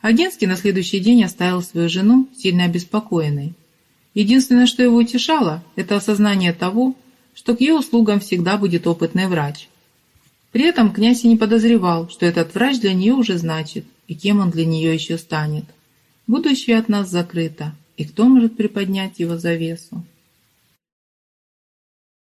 Агенский на следующий день оставил свою жену, сильно обеспокоенной. Единственное, что его утешало, это осознание того, что к ее услугам всегда будет опытный врач. При этом князь и не подозревал, что этот врач для нее уже значит, и кем он для нее еще станет. Будущее от нас закрыто, и кто может приподнять его завесу?